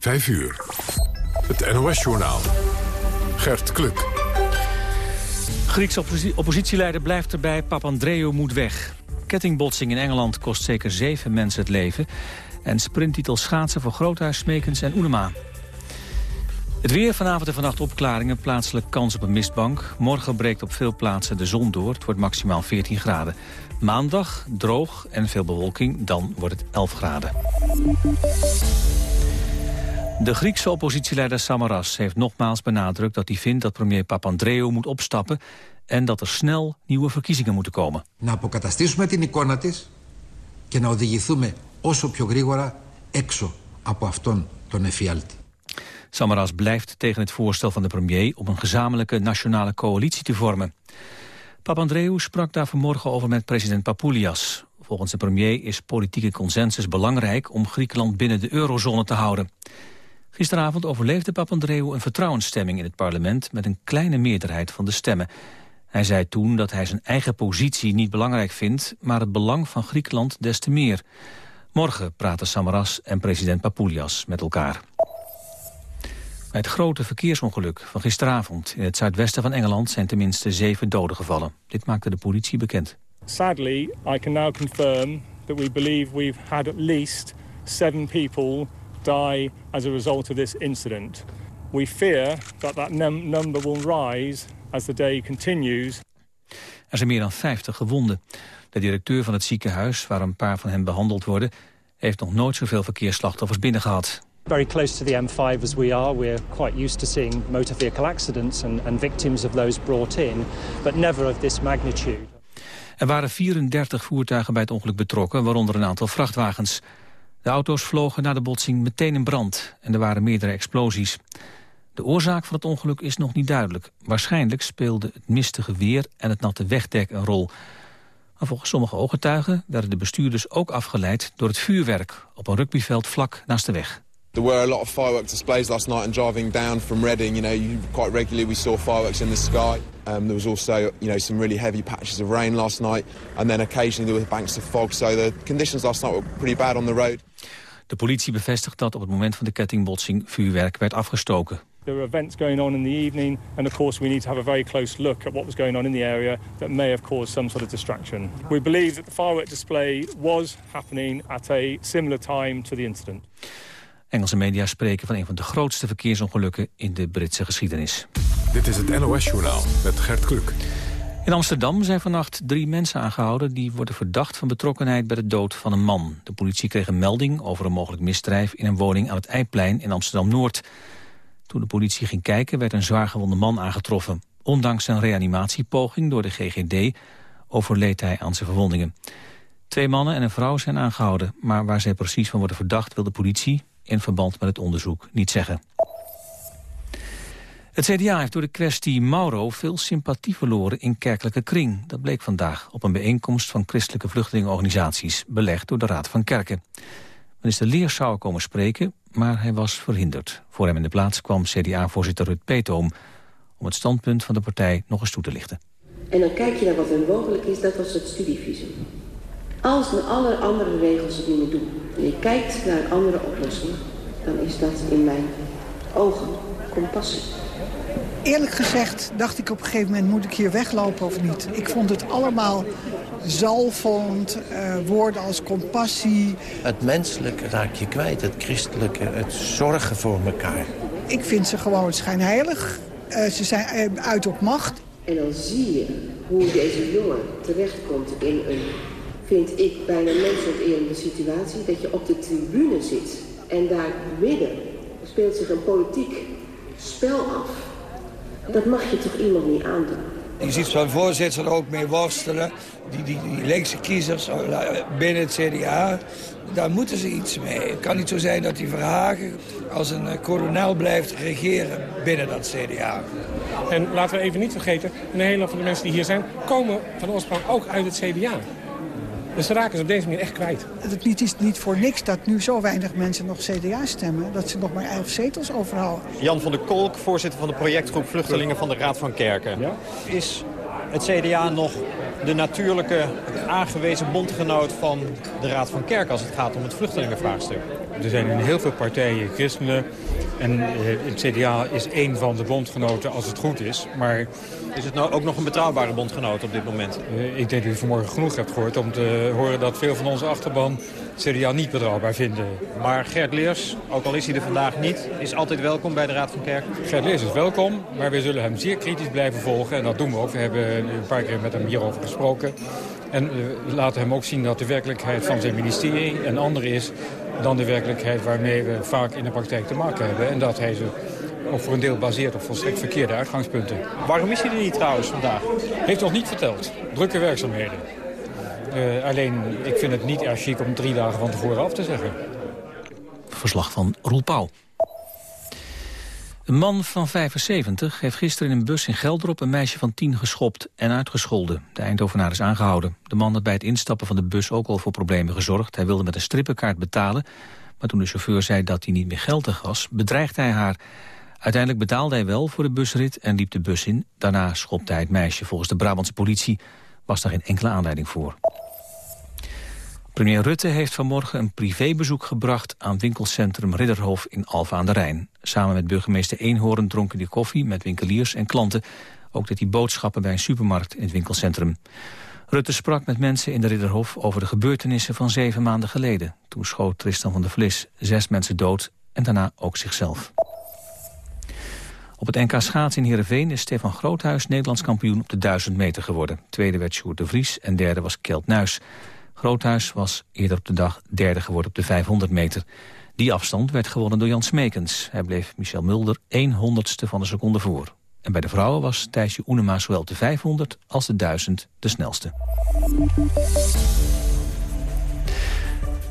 5 uur. Het NOS-journaal. Gert Kluk. Griekse oppositieleider blijft erbij, Papandreou moet weg. Kettingbotsing in Engeland kost zeker zeven mensen het leven. En sprinttitel schaatsen voor Groothuis, Smekens en Oenema. Het weer vanavond en vannacht opklaringen, plaatselijk kans op een mistbank. Morgen breekt op veel plaatsen de zon door, het wordt maximaal 14 graden. Maandag droog en veel bewolking, dan wordt het 11 graden. De Griekse oppositieleider Samaras heeft nogmaals benadrukt dat hij vindt dat premier Papandreou moet opstappen en dat er snel nieuwe verkiezingen moeten komen. Να αποκαταστήσουμε την εικόνα της και να οδηγηθούμε όσο πιο γρήγορα έξω από αυτόν τον εφιάλτη. Samaras blijft tegen het voorstel van de premier om een gezamenlijke nationale coalitie te vormen. Papandreou sprak daar vanmorgen over met president Papoulias. Volgens de premier is politieke consensus belangrijk om Griekenland binnen de eurozone te houden. Gisteravond overleefde Papandreou een vertrouwensstemming in het parlement met een kleine meerderheid van de stemmen. Hij zei toen dat hij zijn eigen positie niet belangrijk vindt, maar het belang van Griekenland des te meer. Morgen praten Samaras en president Papoulias met elkaar. Bij het grote verkeersongeluk van gisteravond in het zuidwesten van Engeland zijn tenminste zeven doden gevallen. Dit maakte de politie bekend. Sadly, I can now confirm that we believe we've had at least seven people die as a result of this incident. We fear that that num number will rise as the day continues. Er zijn meer dan 50 gewonden. De directeur van het ziekenhuis, waar een paar van hen behandeld worden... heeft nog nooit zoveel verkeersslachtoffers binnengehad. Very close to the M5 as we are, we're quite used to seeing motor vehicle accidents and, and victims of those brought in, but never of this magnitude. Er waren 34 voertuigen bij het ongeluk betrokken, waaronder een aantal vrachtwagens. De auto's vlogen na de botsing meteen in brand en er waren meerdere explosies. De oorzaak van het ongeluk is nog niet duidelijk. Waarschijnlijk speelde het mistige weer en het natte wegdek een rol. Maar volgens sommige ooggetuigen werden de bestuurders ook afgeleid door het vuurwerk op een rugbyveld vlak naast de weg. There were a lot of fireworks displays last night and driving down from Reading, you know, you, quite regularly we saw fireworks in the sky. Um, there was also, you know, some really heavy patches of rain last night and then occasionally there were banks of fog. So the conditions last night were pretty bad on the road. De politie bevestigt dat op het moment van de kettingbotsing vuurwerk werd afgestoken. There were events going on in the evening, and of course we need to have a very close look at what was going on in the area that may have caused some sort of distraction. We believe that the firework display was happening at a similar time to the incident. Engelse media spreken van een van de grootste verkeersongelukken in de Britse geschiedenis. Dit is het NOS-journaal met Gert Kluk. In Amsterdam zijn vannacht drie mensen aangehouden... die worden verdacht van betrokkenheid bij de dood van een man. De politie kreeg een melding over een mogelijk misdrijf... in een woning aan het Eiplein in Amsterdam-Noord. Toen de politie ging kijken werd een zwaargewonde man aangetroffen. Ondanks een reanimatiepoging door de GGD overleed hij aan zijn verwondingen. Twee mannen en een vrouw zijn aangehouden... maar waar zij precies van worden verdacht wil de politie in verband met het onderzoek niet zeggen. Het CDA heeft door de kwestie Mauro veel sympathie verloren in kerkelijke kring. Dat bleek vandaag op een bijeenkomst van christelijke vluchtelingenorganisaties... belegd door de Raad van Kerken. Minister Leers zou komen spreken, maar hij was verhinderd. Voor hem in de plaats kwam CDA-voorzitter Rut Peetoom... om het standpunt van de partij nog eens toe te lichten. En dan kijk je naar wat er mogelijk is, dat was het studievisum. Als met alle andere regels het niet meer doen en je kijkt naar een andere oplossing, dan is dat in mijn ogen compassie. Eerlijk gezegd dacht ik op een gegeven moment, moet ik hier weglopen of niet? Ik vond het allemaal zalvend, uh, woorden als compassie. Het menselijke raak je kwijt, het christelijke, het zorgen voor elkaar. Ik vind ze gewoon schijnheilig. Uh, ze zijn uh, uit op macht. En dan zie je hoe deze jongen terechtkomt in een vind ik bijna mensonterende situatie... dat je op de tribune zit en daar midden speelt zich een politiek spel af. Dat mag je toch iemand niet aandoen. Je ziet zo'n voorzitter ook mee worstelen. Die, die, die linkse kiezers binnen het CDA, daar moeten ze iets mee. Het kan niet zo zijn dat die Verhagen als een kolonel blijft regeren binnen dat CDA. En laten we even niet vergeten, een hele van de mensen die hier zijn... komen van oorsprong ook uit het CDA. Dus ze raken ze op deze manier echt kwijt. Het is niet voor niks dat nu zo weinig mensen nog CDA stemmen. Dat ze nog maar elf zetels overhouden. Jan van der Kolk, voorzitter van de projectgroep Vluchtelingen van de Raad van Kerken. Ja? Is het CDA nog de natuurlijke aangewezen bondgenoot van de Raad van Kerken... als het gaat om het vluchtelingenvraagstuk? Er zijn in heel veel partijen christenen. En het CDA is één van de bondgenoten als het goed is. Maar is het nou ook nog een betrouwbare bondgenoot op dit moment? ik denk dat u vanmorgen genoeg hebt gehoord om te horen dat veel van onze achterban CDA niet betrouwbaar vinden. Maar Gert Leers, ook al is hij er vandaag niet, is altijd welkom bij de Raad van Kerk? Gert Leers is welkom, maar we zullen hem zeer kritisch blijven volgen. En dat doen we ook. We hebben een paar keer met hem hierover gesproken. En we laten hem ook zien dat de werkelijkheid van zijn ministerie een andere is dan de werkelijkheid waarmee we vaak in de praktijk te maken hebben. En dat hij ze ook voor een deel baseert op volstrekt verkeerde uitgangspunten. Waarom is hij er niet trouwens vandaag? Heeft ons niet verteld. Drukke werkzaamheden. Uh, alleen, ik vind het niet erg chic om drie dagen van tevoren af te zeggen. Verslag van Roel Pauw. Een man van 75 heeft gisteren in een bus in Gelderop een meisje van 10 geschopt en uitgescholden. De Eindhovenaar is aangehouden. De man had bij het instappen van de bus ook al voor problemen gezorgd. Hij wilde met een strippenkaart betalen, maar toen de chauffeur zei dat hij niet meer geldig was, bedreigde hij haar. Uiteindelijk betaalde hij wel voor de busrit en liep de bus in. Daarna schopte hij het meisje. Volgens de Brabantse politie was daar geen enkele aanleiding voor. Premier Rutte heeft vanmorgen een privébezoek gebracht aan winkelcentrum Ridderhof in Alfa aan de Rijn. Samen met burgemeester Eenhoorn dronken hij koffie met winkeliers en klanten. Ook deed hij boodschappen bij een supermarkt in het winkelcentrum. Rutte sprak met mensen in de Ridderhof over de gebeurtenissen van zeven maanden geleden. Toen schoot Tristan van der Vlis zes mensen dood en daarna ook zichzelf. Op het NK Schaats in Heerenveen is Stefan Groothuis Nederlands kampioen op de 1000 meter geworden. Tweede werd Sjoerd de Vries en derde was Kelt Nuis. Groothuis was eerder op de dag derde geworden op de 500 meter. Die afstand werd gewonnen door Jan Smekens. Hij bleef Michel Mulder 1 honderdste van een seconde voor. En bij de vrouwen was Thijsje Oenema zowel de 500 als de 1000 de snelste.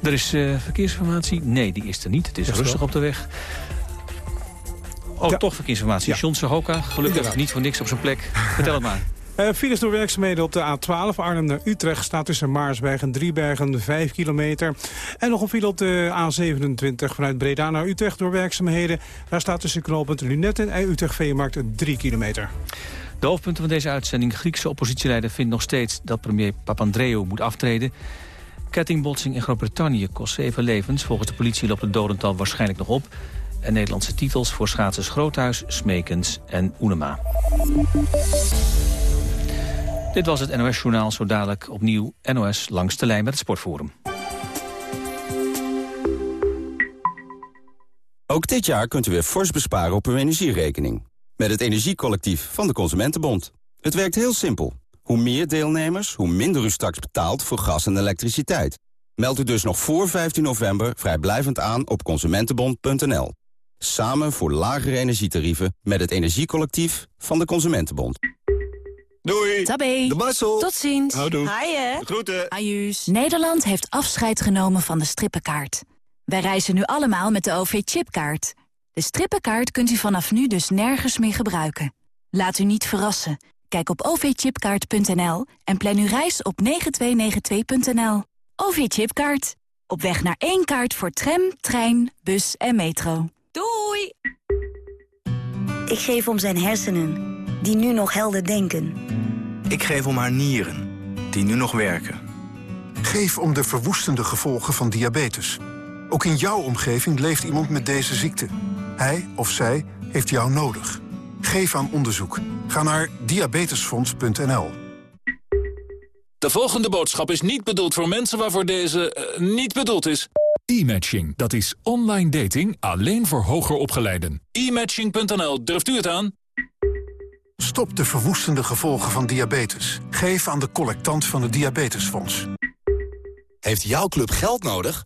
Er is uh, verkeersinformatie? Nee, die is er niet. Het is rustig op de weg. Oh, toch verkeersinformatie. Ja. John Hoka, gelukkig niet voor niks op zijn plek. Vertel het maar. Uh, files door werkzaamheden op de A12 Arnhem naar Utrecht staat tussen Maarsberg en Driebergen 5 kilometer. En nog een file op de A27 vanuit Breda naar Utrecht door werkzaamheden. Daar staat tussen knooppunt Lunetten en Utrecht Veemarkt 3 kilometer. De hoofdpunten van deze uitzending. Griekse oppositieleider vindt nog steeds dat premier Papandreou moet aftreden. Kettingbotsing in Groot-Brittannië kost zeven levens. Volgens de politie loopt het dodental waarschijnlijk nog op. En Nederlandse titels voor schaatsers Groothuis, Smekens en Oenema. Dit was het NOS-journaal, zo dadelijk opnieuw NOS langs de lijn met het Sportforum. Ook dit jaar kunt u weer fors besparen op uw energierekening. Met het Energiecollectief van de Consumentenbond. Het werkt heel simpel. Hoe meer deelnemers, hoe minder u straks betaalt voor gas en elektriciteit. Meld u dus nog voor 15 november vrijblijvend aan op consumentenbond.nl. Samen voor lagere energietarieven met het Energiecollectief van de Consumentenbond. Doei. Tabé. De Marcel. Tot ziens. Houdoe. Haaien. Groeten. Ajuus. Nederland heeft afscheid genomen van de strippenkaart. Wij reizen nu allemaal met de OV-chipkaart. De strippenkaart kunt u vanaf nu dus nergens meer gebruiken. Laat u niet verrassen. Kijk op ovchipkaart.nl en plan uw reis op 9292.nl. OV-chipkaart. Op weg naar één kaart voor tram, trein, bus en metro. Doei! Ik geef om zijn hersenen die nu nog helder denken. Ik geef om haar nieren, die nu nog werken. Geef om de verwoestende gevolgen van diabetes. Ook in jouw omgeving leeft iemand met deze ziekte. Hij of zij heeft jou nodig. Geef aan onderzoek. Ga naar diabetesfonds.nl. De volgende boodschap is niet bedoeld voor mensen waarvoor deze uh, niet bedoeld is. E-matching, dat is online dating alleen voor hoger opgeleiden. E-matching.nl, durft u het aan? Stop de verwoestende gevolgen van diabetes. Geef aan de collectant van het Diabetesfonds. Heeft jouw club geld nodig?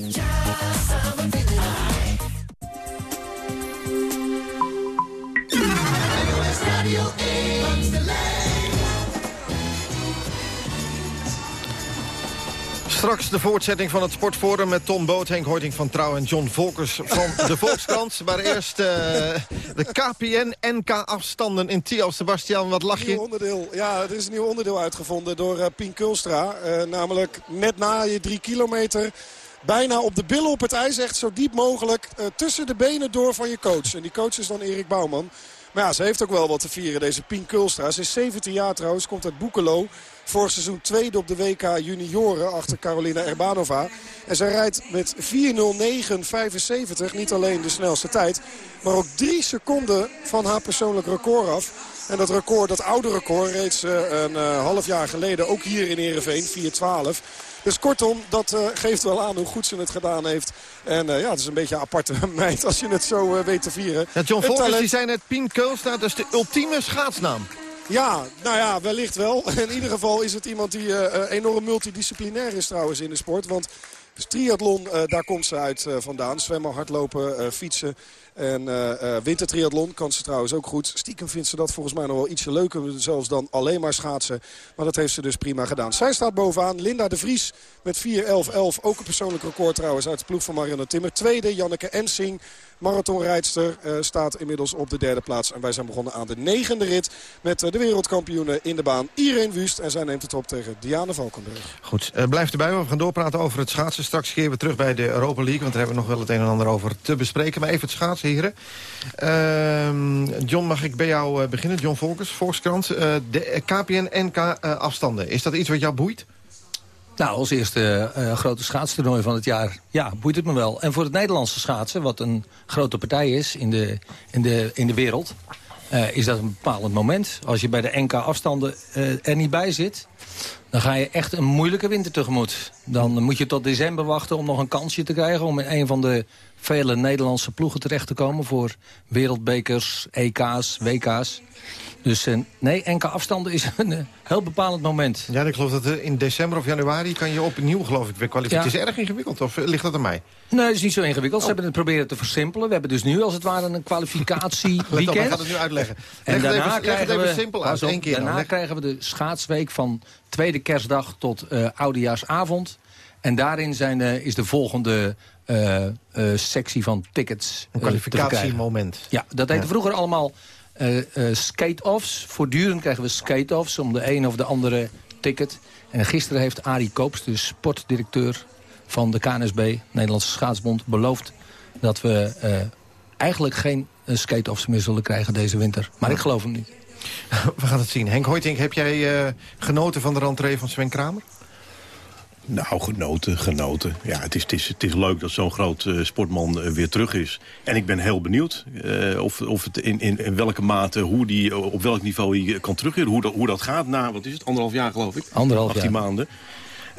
Straks de voortzetting van het Sportforum met Tom Boot, Henk Hoiting van Trouw en John Volkers van de Volkskrant. Maar eerst uh, de KPN-NK-afstanden in Tiel. Sebastian, wat lach je? Nieuw onderdeel. Ja, er is een nieuw onderdeel uitgevonden door uh, Pien Kulstra. Uh, namelijk net na je drie kilometer bijna op de billen op het ijs. Echt zo diep mogelijk tussen de benen door van je coach. En die coach is dan Erik Bouwman. Maar ja, ze heeft ook wel wat te vieren, deze Pien Kulstra. Ze is 17 jaar trouwens, komt uit Boekelo. Vorig seizoen tweede op de WK junioren achter Carolina Erbanova. En zij rijdt met 4.09.75 niet alleen de snelste tijd... maar ook drie seconden van haar persoonlijk record af. En dat record, dat oude record, reeds uh, een uh, half jaar geleden ook hier in Ereveen, 4.12... Dus kortom, dat uh, geeft wel aan hoe goed ze het gedaan heeft. En uh, ja, het is een beetje een aparte meid als je het zo weet te vieren. Ja, John Volkers, die zijn net Pien Keulsta, dat is de ultieme schaatsnaam. Ja, nou ja, wellicht wel. In ieder geval is het iemand die uh, enorm multidisciplinair is trouwens in de sport. Want triathlon, uh, daar komt ze uit vandaan. Zwemmen, hardlopen, fietsen. En wintertriathlon kan ze trouwens ook goed. Stiekem vindt ze dat volgens mij nog wel ietsje leuker. Zelfs dan alleen maar schaatsen. Maar dat heeft ze dus prima gedaan. Zij staat bovenaan. Linda de Vries met 4-11-11. Ook een persoonlijk record trouwens uit de ploeg van Marianne Timmer. Tweede, Janneke Ensing. Marathonrijdster staat inmiddels op de derde plaats. En wij zijn begonnen aan de negende rit met uh, de wereldkampioenen in de baan. Irene Wust en zij neemt het op tegen Diane Valkenburg. Goed, uh, blijf erbij. We gaan doorpraten over het schaatsen. Straks keren we terug bij de Europa League. Want daar hebben we nog wel het een en ander over te bespreken. Maar even het schaatsen, heren. Ehm, John, mag ik bij jou beginnen? John Volkers, Volkskrant. de KPN-NK-afstanden. Is dat iets wat jou boeit? Nou, als eerste uh, grote schaatstoernooi van het jaar, ja, boeit het me wel. En voor het Nederlandse schaatsen, wat een grote partij is in de, in de, in de wereld... Uh, is dat een bepalend moment. Als je bij de NK-afstanden uh, er niet bij zit... dan ga je echt een moeilijke winter tegemoet. Dan moet je tot december wachten om nog een kansje te krijgen... om in een van de vele Nederlandse ploegen terecht te komen... voor wereldbekers, EK's, WK's. Dus uh, nee, enkele afstanden is een uh, heel bepalend moment. Ja, ik geloof dat uh, in december of januari kan je opnieuw geloof ik weer kwalificeren. Ja. Het is erg ingewikkeld, of ligt dat aan mij? Nee, het is niet zo ingewikkeld. Oh. Ze hebben het proberen te versimpelen. We hebben dus nu als het ware een kwalificatie weekend. Let op, het nu uitleggen. Leg en daarna, even, krijgen, even we, simpel uit, één keer daarna krijgen we de schaatsweek van tweede kerstdag tot oudejaarsavond. En daarin zijn, is de volgende uh, uh, sectie van tickets. Een kwalificatiemoment. Ja, dat heette ja. vroeger allemaal skate-offs. Voortdurend krijgen we skate-offs om de een of de andere ticket. En gisteren heeft Arie Koops, de sportdirecteur van de KNSB, Nederlandse Schaatsbond, beloofd dat we eigenlijk geen skate-offs meer zullen krijgen deze winter. Maar ik geloof hem niet. We gaan het zien. Henk Hoytink, heb jij genoten van de rentree van Sven Kramer? Nou, genoten, genoten. Ja, het is, het is, het is leuk dat zo'n groot uh, sportman uh, weer terug is. En ik ben heel benieuwd uh, of, of het in, in, in, welke mate, hoe die, op welk niveau hij kan terugkeren. Hoe dat, hoe dat gaat na, wat is het, anderhalf jaar geloof ik? Anderhalf 18 jaar. maanden.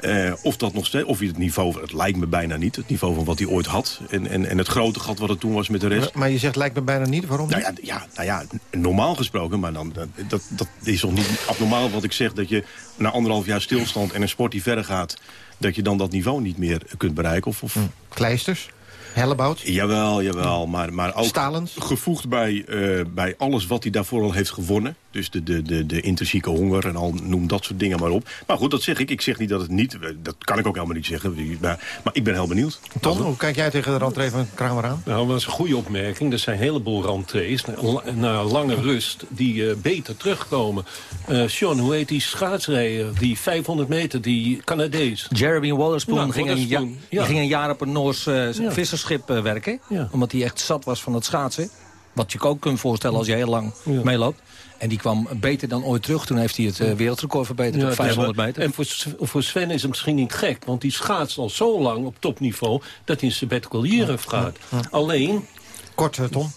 Uh, of dat nog steeds, of het niveau, het lijkt me bijna niet, het niveau van wat hij ooit had. En, en, en het grote gat wat het toen was met de rest. Maar je zegt lijkt me bijna niet, waarom niet? Nou ja, ja, nou ja normaal gesproken, maar dan, dat, dat is toch niet abnormaal wat ik zeg... dat je na anderhalf jaar stilstand en een sport die verder gaat... dat je dan dat niveau niet meer kunt bereiken. Of, of... Hm. Kleisters? Hellebout? Jawel, jawel. Maar, maar ook Stalens? gevoegd bij, uh, bij alles wat hij daarvoor al heeft gewonnen. Dus de, de, de, de intrinsieke honger en al noem dat soort dingen maar op. Maar goed, dat zeg ik. Ik zeg niet dat het niet... Dat kan ik ook helemaal niet zeggen. Maar, maar ik ben heel benieuwd. Ton, hoe kijk jij tegen de rentree van Kramer aan? Nou, dat is een goede opmerking. Er zijn een heleboel rentrees na, na lange rust die uh, beter terugkomen. Uh, Sean, hoe heet die schaatsrijder? Die 500 meter, die Canadees. Jeremy Waterspoon nou, ging, een ja, ja. ging een jaar op een Noors uh, ja. visserschip werken. Ja. Omdat hij echt zat was van het schaatsen. Wat je ook kunt voorstellen als je heel lang meeloopt. En die kwam beter dan ooit terug. Toen heeft hij het uh, wereldrecord verbeterd ja, op 500 meter. En voor, voor Sven is het misschien niet gek. Want die schaatst al zo lang op topniveau... dat hij een sabbatical gehad. Alleen... Kort, Tom.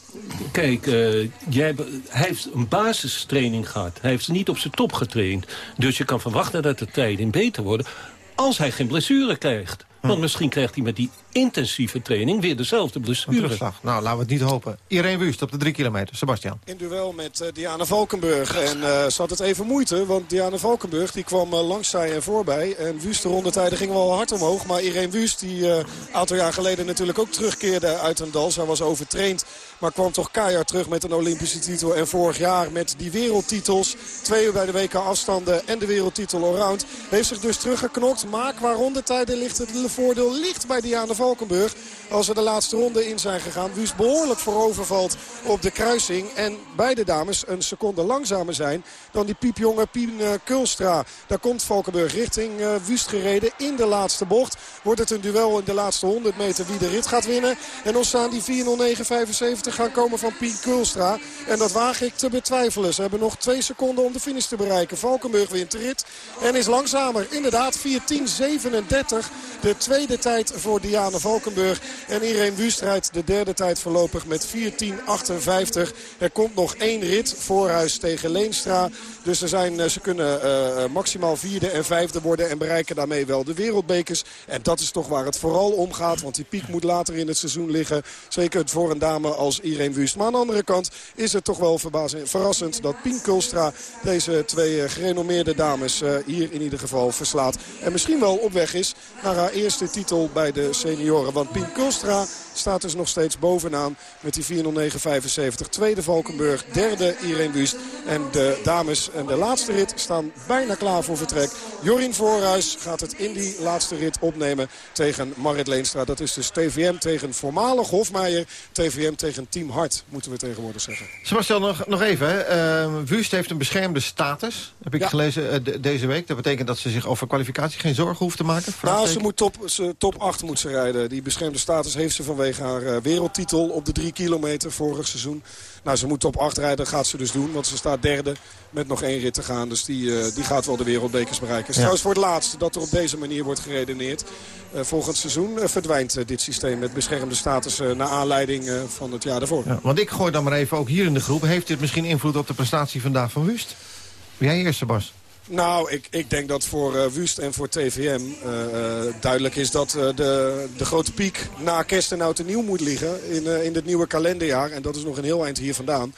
Kijk, uh, jij, hij heeft een basistraining gehad. Hij heeft niet op zijn top getraind. Dus je kan verwachten dat de tijden beter worden... als hij geen blessure krijgt. Want misschien krijgt hij met die intensieve training weer dezelfde blessure. Nou, laten we het niet hopen. Irene Wust op de drie kilometer. Sebastian. In duel met uh, Diana Valkenburg. En uh, ze had het even moeite, want Diana Valkenburg die kwam uh, langs zij en voorbij. En Wust de rondetijden gingen wel hard omhoog. Maar Irene Wust, die een aantal jaar geleden natuurlijk ook terugkeerde uit een dal. Zij was overtraind, maar kwam toch keihard terug met een Olympische titel. En vorig jaar met die wereldtitels. Twee bij de WK afstanden en de wereldtitel allround. Heeft zich dus teruggeknokt. Maar qua rondetijden ligt het voordeel licht bij Diana Valkenburg. Als we de laatste ronde in zijn gegaan. Wust behoorlijk voorovervalt op de kruising. En beide dames een seconde langzamer zijn dan die piepjonge Pien Kulstra. Daar komt Valkenburg richting uh, Wust gereden in de laatste bocht. Wordt het een duel in de laatste 100 meter wie de rit gaat winnen. En ontstaan die 4.09.75 gaan komen van Pien Kulstra. En dat waag ik te betwijfelen. Ze hebben nog twee seconden om de finish te bereiken. Valkenburg wint de rit en is langzamer. Inderdaad 4.10.37. De tweede tijd voor Diana Valkenburg. En Irene Wust rijdt de derde tijd voorlopig met 4.10.58. Er komt nog één rit. Voorhuis tegen Leenstra. Dus er zijn, ze kunnen uh, maximaal vierde en vijfde worden. En bereiken daarmee wel de wereldbekers. En dat is toch waar het vooral om gaat. Want die piek moet later in het seizoen liggen. Zeker voor een dame als Irene Wust. Maar aan de andere kant is het toch wel verrassend dat Pien Kulstra deze twee gerenommeerde dames hier in ieder geval verslaat. En misschien wel op weg is naar haar eerste titel bij de senioren. Want Pien Kulstra staat dus nog steeds bovenaan met die 4.09.75. Tweede Valkenburg, derde Irene Wust. En de dames en de laatste rit staan bijna klaar voor vertrek. Jorien Voorhuis gaat het in die laatste rit opnemen tegen Marit Leenstra. Dat is dus TVM tegen voormalig Hofmeijer. TVM tegen Team Hart, moeten we tegenwoordig zeggen. Sebastian, nog, nog even. Uh, Wust heeft een beschermde status, heb ik ja. gelezen uh, de, deze week. Dat betekent dat ze zich over kwalificatie geen zorgen hoeft te maken? Nou, ze moet top, ze, top 8 moet ze rijden. Die beschermde status heeft ze vanwege haar uh, wereldtitel op de 3 kilometer vorig seizoen. Nou, ze moet top 8 rijden, gaat ze dus doen. Want ze staat derde met nog één rit te gaan. Dus die, uh, die gaat wel de wereldbekers bereiken. Het is ja. trouwens voor het laatste dat er op deze manier wordt geredeneerd. Uh, volgend seizoen uh, verdwijnt dit systeem met beschermde status naar aanleiding van het jaar daarvoor. Ja, want ik gooi dan maar even ook hier in de groep. Heeft dit misschien invloed op de prestatie vandaag van Wust? Jij eerst, Bas. Nou, ik, ik denk dat voor uh, Wust en voor TVM uh, uh, duidelijk is dat de, de grote piek na kerst en oud en nieuw moet liggen in, in het nieuwe kalenderjaar. En dat is nog een heel eind hier vandaan.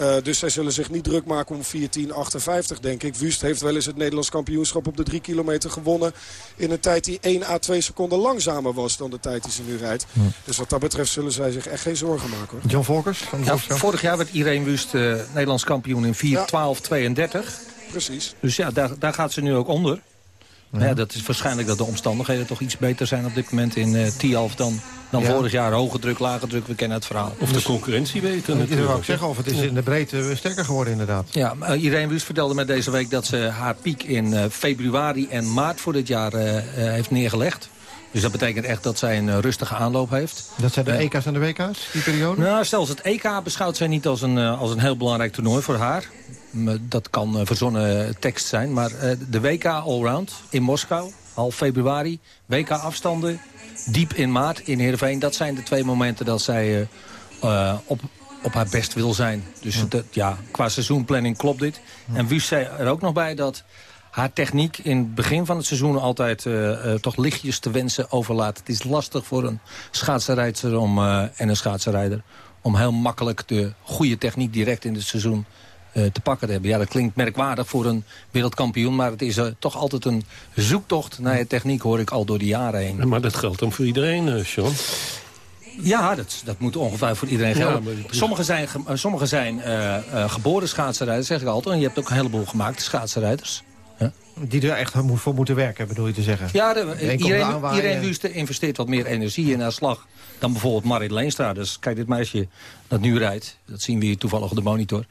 Uh, dus zij zullen zich niet druk maken om 14.58, denk ik. Wust heeft wel eens het Nederlands kampioenschap op de 3 kilometer gewonnen... in een tijd die 1 à 2 seconden langzamer was dan de tijd die ze nu rijdt. Ja. Dus wat dat betreft zullen zij zich echt geen zorgen maken. Hoor. John Volkers? Van ja, vorig jaar werd Irene Wust uh, Nederlands kampioen in 4.12.32. Precies. Dus ja, daar, daar gaat ze nu ook onder. Ja. ja. dat is waarschijnlijk dat de omstandigheden toch iets beter zijn op dit moment in uh, Tialf dan, dan ja. vorig jaar. Hoge druk, lage druk, we kennen het verhaal. Of de concurrentie weten. Dat wil ik zeggen, of het is in de breedte sterker geworden inderdaad. Ja, uh, Irene Wust vertelde me deze week dat ze haar piek in uh, februari en maart voor dit jaar heeft neergelegd. Dus dat betekent echt dat zij een rustige aanloop heeft. Dat zijn de EK's en de WK's, die periode? Nou, zelfs het EK beschouwt zij niet als een, als een heel belangrijk toernooi voor haar. Dat kan verzonnen tekst zijn. Maar de WK Allround in Moskou, half februari. WK afstanden, diep in maart in Heerenveen. Dat zijn de twee momenten dat zij uh, op, op haar best wil zijn. Dus ja. Dat, ja, qua seizoenplanning klopt dit. Ja. En Wust zei er ook nog bij dat haar techniek in het begin van het seizoen altijd uh, uh, toch lichtjes te wensen overlaat. Het is lastig voor een schaatsenrijdster om, en een schaatsenrijder om heel makkelijk de goede techniek direct in het seizoen te pakken te hebben. Ja, dat klinkt merkwaardig voor een wereldkampioen... maar het is uh, toch altijd een zoektocht naar je techniek, hoor ik al door de jaren heen. Maar dat geldt dan voor iedereen, uh, Sean? Ja, dat, dat moet ongeveer voor iedereen gelden. Ja, is... Sommigen zijn, sommige zijn geboren schaatsenrijders, zeg ik altijd. En je hebt ook een heleboel gemaakte schaatsenrijders. Ja. Die er echt voor moeten werken, bedoel je te zeggen? Ja, de, iedereen, iedereen Wust investeert wat meer energie in haar slag dan bijvoorbeeld Marit Leenstra. Dus kijk, dit meisje dat nu rijdt, dat zien we hier toevallig op de monitor.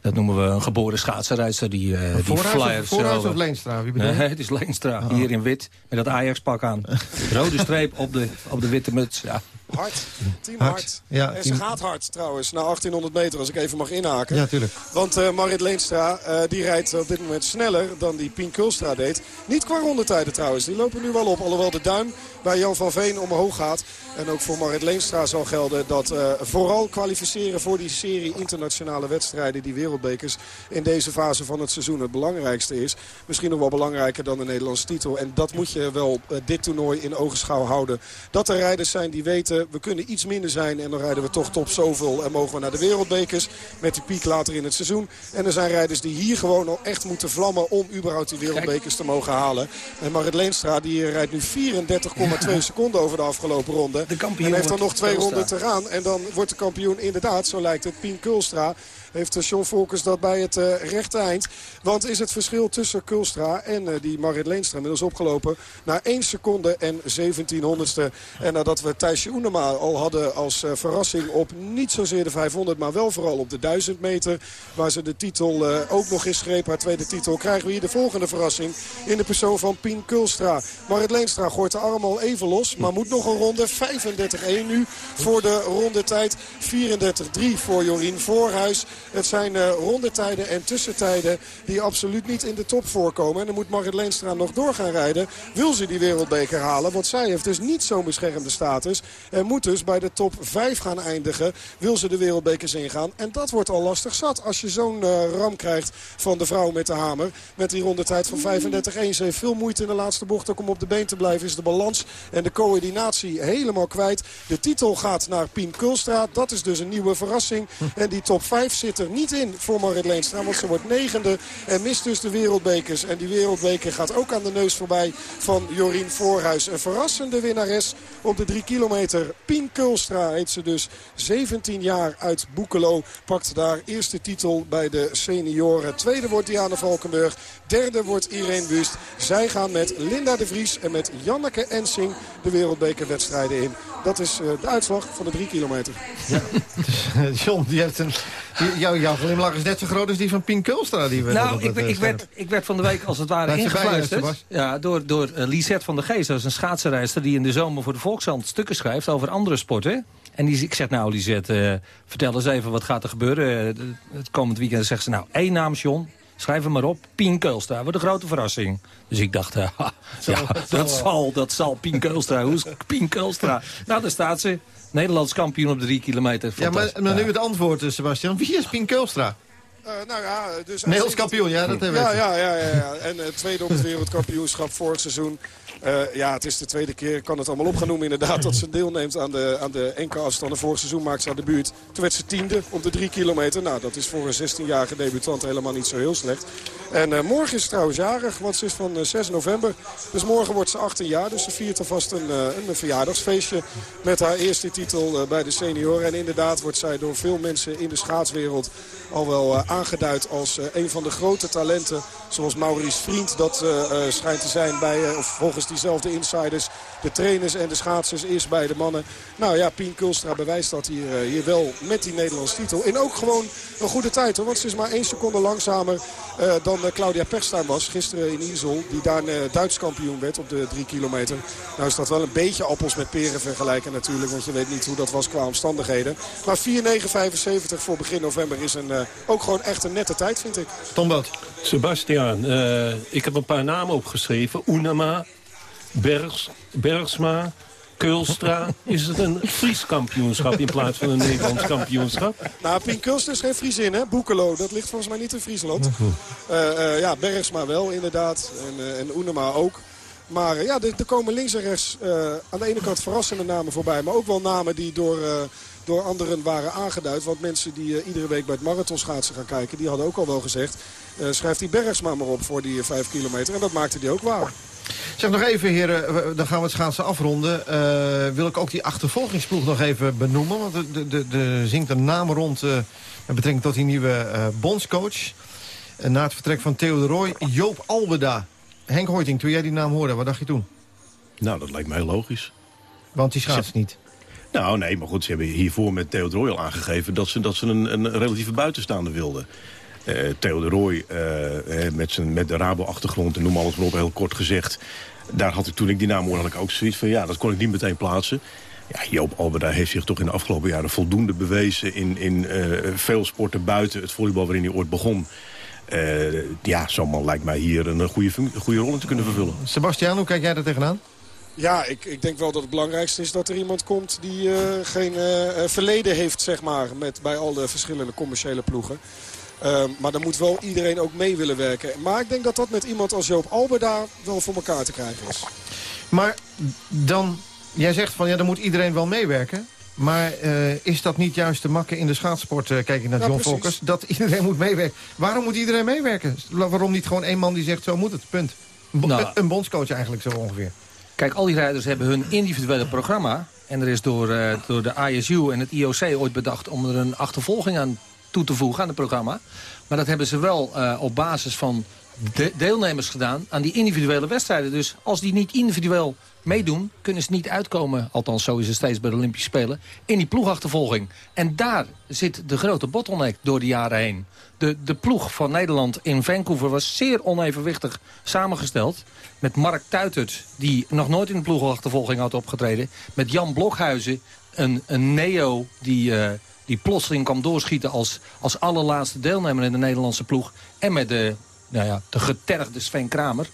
Dat noemen we een geboren schaatsenrijdster. Die, uh, die flyers. Voorhuis of Leenstra? Wie bedoel je? Nee, het is Leenstra. Oh. Hier in wit, met dat Ajax-pak aan. Rode streep op de, op de witte muts. Ja. Hard. Team hard. hard. Ja, en team... ze gaat hard trouwens, na 1800 meter, als ik even mag inhaken. Ja, tuurlijk. Want uh, Marit Leenstra, uh, die rijdt op dit moment sneller dan die Pien Kulstra Deed. Niet qua rondetijden trouwens. Die lopen nu wel op. Alhoewel de duim bij Jan van Veen omhoog gaat. En ook voor Marit Leenstra zal gelden dat uh, vooral kwalificeren voor die serie internationale wedstrijden, die wereldbekers, in deze fase van het seizoen het belangrijkste is. Misschien nog wel belangrijker dan de Nederlandse titel. En dat moet je wel uh, dit toernooi in ogenschouw houden. Dat er rijders zijn die weten, we kunnen iets minder zijn en dan rijden we toch top zoveel en mogen we naar de wereldbekers met die piek later in het seizoen. En er zijn rijders die hier gewoon al echt moeten vlammen om überhaupt die wereldbekers te mogen halen. En Marit Leenstra die rijdt nu 34,2 seconden over de afgelopen ronde. De en heeft er nog twee Kulstra. ronden te gaan. En dan wordt de kampioen inderdaad, zo lijkt het, Pien Kulstra heeft Sean Volkers dat bij het uh, rechte eind. Want is het verschil tussen Kulstra en uh, die Marit Leenstra inmiddels opgelopen... naar 1 seconde en 17 honderdste. En nadat we Thijsje Oenema al hadden als uh, verrassing op niet zozeer de 500... maar wel vooral op de 1000 meter... waar ze de titel ook nog eens greep, haar tweede titel... krijgen we hier de volgende verrassing in de persoon van Pien Kulstra. Marit Leenstra gooit de arm al even los, maar moet nog een ronde. 35-1 nu voor de rondetijd. 34-3 voor Jorien Voorhuis. Het zijn uh, rondetijden en tussentijden die absoluut niet in de top voorkomen. En dan moet Marit Leenstra nog door gaan rijden. Wil ze die wereldbeker halen? Want zij heeft dus niet zo'n beschermde status. En moet dus bij de top 5 gaan eindigen. Wil ze de wereldbekers ingaan? En dat wordt al lastig zat. Als je zo'n uh, ram krijgt van de vrouw met de hamer. Met die rondetijd van 35-1. Ze heeft veel moeite in de laatste bocht ook om op de been te blijven. Is de balans en de coördinatie helemaal kwijt. De titel gaat naar Pien Kulstra. Dat is dus een nieuwe verrassing. En die top 5 zit niet in voor Marit Leenstra. Want ze wordt negende en mist dus de wereldbekers. En die wereldbeker gaat ook aan de neus voorbij van Jorien Voorhuis. Een verrassende winnares op de 3 kilometer. Pien Kulstra heet ze dus. 17 jaar uit Boekelo. Pakt daar eerste titel bij de senioren. Tweede wordt Diana Valkenburg. Derde wordt Irene Wust. Zij gaan met Linda de Vries en met Janneke Ensing de wereldbekerwedstrijden in. Dat is uh, de uitslag van de 3 kilometer. Ja, dus, John, die heeft een, die, jouw, jouw glimlach is net zo groot als die van Pien Kulstra. Die we nou, ik, ik, werd, ik werd van de week als het ware ingefluisterd. Ja, door, door uh, Lisette van der Geest. Dat is een schaatsenrijster die in de zomer voor de Volkshand stukken schrijft over andere sporten. En die, ik zeg nou, Lisette, uh, vertel eens even wat gaat er gebeuren uh, het komend weekend. Dan zegt ze nou, één naam, John. Schrijf hem maar op. Pien Keulstra. Wordt een grote verrassing. Dus ik dacht, uh, ha, ja, dat zal, dat zal Pien Keulstra. Hoe is Pien Keulstra? Nou, daar staat ze. Nederlands kampioen op de drie kilometer. Ja, maar, maar nu het antwoord, Sebastian. Wie is Pien Keulstra? Uh, nou ja, dus Nederlands kampioen, ja, dat hebben we. Ja, ja, ja, ja, ja. En uh, tweede op het wereldkampioenschap vorig seizoen. Uh, ja, het is de tweede keer, kan het allemaal opgenomen inderdaad... dat ze deelneemt aan de, aan de enkele afstanden. Vorig seizoen maakte ze aan de buurt. Toen werd ze tiende op de drie kilometer. Nou, dat is voor een 16-jarige debutant helemaal niet zo heel slecht. En uh, morgen is ze trouwens jarig, want ze is van uh, 6 november. Dus morgen wordt ze 18 jaar. Dus ze viert alvast een, een verjaardagsfeestje met haar eerste titel bij de senioren. En inderdaad wordt zij door veel mensen in de schaatswereld al wel aangeduid als een van de grote talenten. Zoals Maurice Vriend dat schijnt te zijn bij, of volgens diezelfde insiders, de trainers en de schaatsers is bij de mannen. Nou ja, Pien Kulstra bewijst dat hier, uh, hier wel met die Nederlandse titel. En ook gewoon een goede tijd hoor, want ze is maar één seconde langzamer uh, dan uh, Claudia Pechstein was. Gisteren in Isel, die daar Duits kampioen werd op de drie kilometer. Nou is dat wel een beetje appels met peren vergelijken natuurlijk, want je weet niet hoe dat was qua omstandigheden. Maar 4.975 voor begin november is een, ook gewoon echt een nette tijd vind ik. Tom. Sebastian, ik heb een paar namen opgeschreven. Oenama, Bergs, Bergsma, Keulstra. Is het een Fries kampioenschap in plaats van een Nederlands kampioenschap? Nou, Pien Keulstra is geen Friesin, hè? Boekelo, dat ligt volgens mij niet in Friesland. Uh, uh, ja, Bergsma wel, inderdaad. En, uh, en Oenema ook. Maar ja, er, er, komen links en rechts aan de ene kant verrassende namen voorbij. Maar ook wel namen die door door anderen waren aangeduid. Want mensen die uh, iedere week bij het marathonschaatsen gaan kijken... die hadden ook al wel gezegd... Uh, schrijf die Bergsma maar op voor die 5 kilometer. En dat maakte die ook waar. Zeg nog even, heren, dan gaan we het schaatsen afronden. Uh, wil ik ook die achtervolgingsploeg nog even benoemen. Want er de, de, zingt een naam rond uh, met betrekking tot die nieuwe uh, bondscoach. Uh, na het vertrek van Theo de Roy, Joop Albeda. Henk Hoiting, toen jij die naam hoorde, wat dacht je toen? Nou, dat lijkt mij logisch. Want die schaatst niet? Nou, nee, maar goed, ze hebben hiervoor met Theo de Roy al aangegeven... dat ze, dat ze een, een relatieve buitenstaander wilden. Uh, Theo de Roy, uh, met, zijn, met de Rabo-achtergrond en noem alles maar op, heel kort gezegd. Daar had ik toen ik die naam hoorde, ik ook zoiets van... ja, dat kon ik niet meteen plaatsen. Ja, Joop Albeda heeft zich toch in de afgelopen jaren voldoende bewezen... in, in uh, veel sporten buiten het volleybal waarin hij ooit begon. ja, zo'n man lijkt mij hier een goede, goede rol in te kunnen vervullen. Sebastian, hoe kijk jij daar tegenaan? Ja, ik, ik denk wel dat het belangrijkste is dat er iemand komt die uh, geen uh, verleden heeft, zeg maar, met, bij al de verschillende commerciële ploegen. Uh, maar dan moet wel iedereen ook mee willen werken. Maar ik denk dat dat met iemand als Joop Alberda wel voor elkaar te krijgen is. Maar dan, jij zegt van ja, dan moet iedereen wel meewerken. Maar uh, is dat niet juist de makke in de schaatsport, uh, kijk ik naar ja, John Volkers, dat iedereen moet meewerken? Waarom moet iedereen meewerken? Waarom niet gewoon één man die zegt zo moet het, punt? Bo nou, een bondscoach eigenlijk zo ongeveer. Kijk, al die rijders hebben hun individuele programma. En er is door, uh, door de ISU en het IOC ooit bedacht om er een achtervolging aan toe te voegen aan het programma. Maar dat hebben ze wel uh, op basis van de deelnemers gedaan aan die individuele wedstrijden. Dus als die niet individueel meedoen, kunnen ze niet uitkomen. Althans, zo is het steeds bij de Olympische Spelen. In die ploegachtervolging. En daar zit de grote bottleneck door de jaren heen. De, de ploeg van Nederland in Vancouver was zeer onevenwichtig samengesteld. Met Mark Tuitert, die nog nooit in de ploegachtervolging had opgetreden. Met Jan Blokhuizen, een, een neo die... Uh, die plotseling kwam doorschieten als, als allerlaatste deelnemer in de Nederlandse ploeg. En met de, nou ja, de getergde Sven Kramer.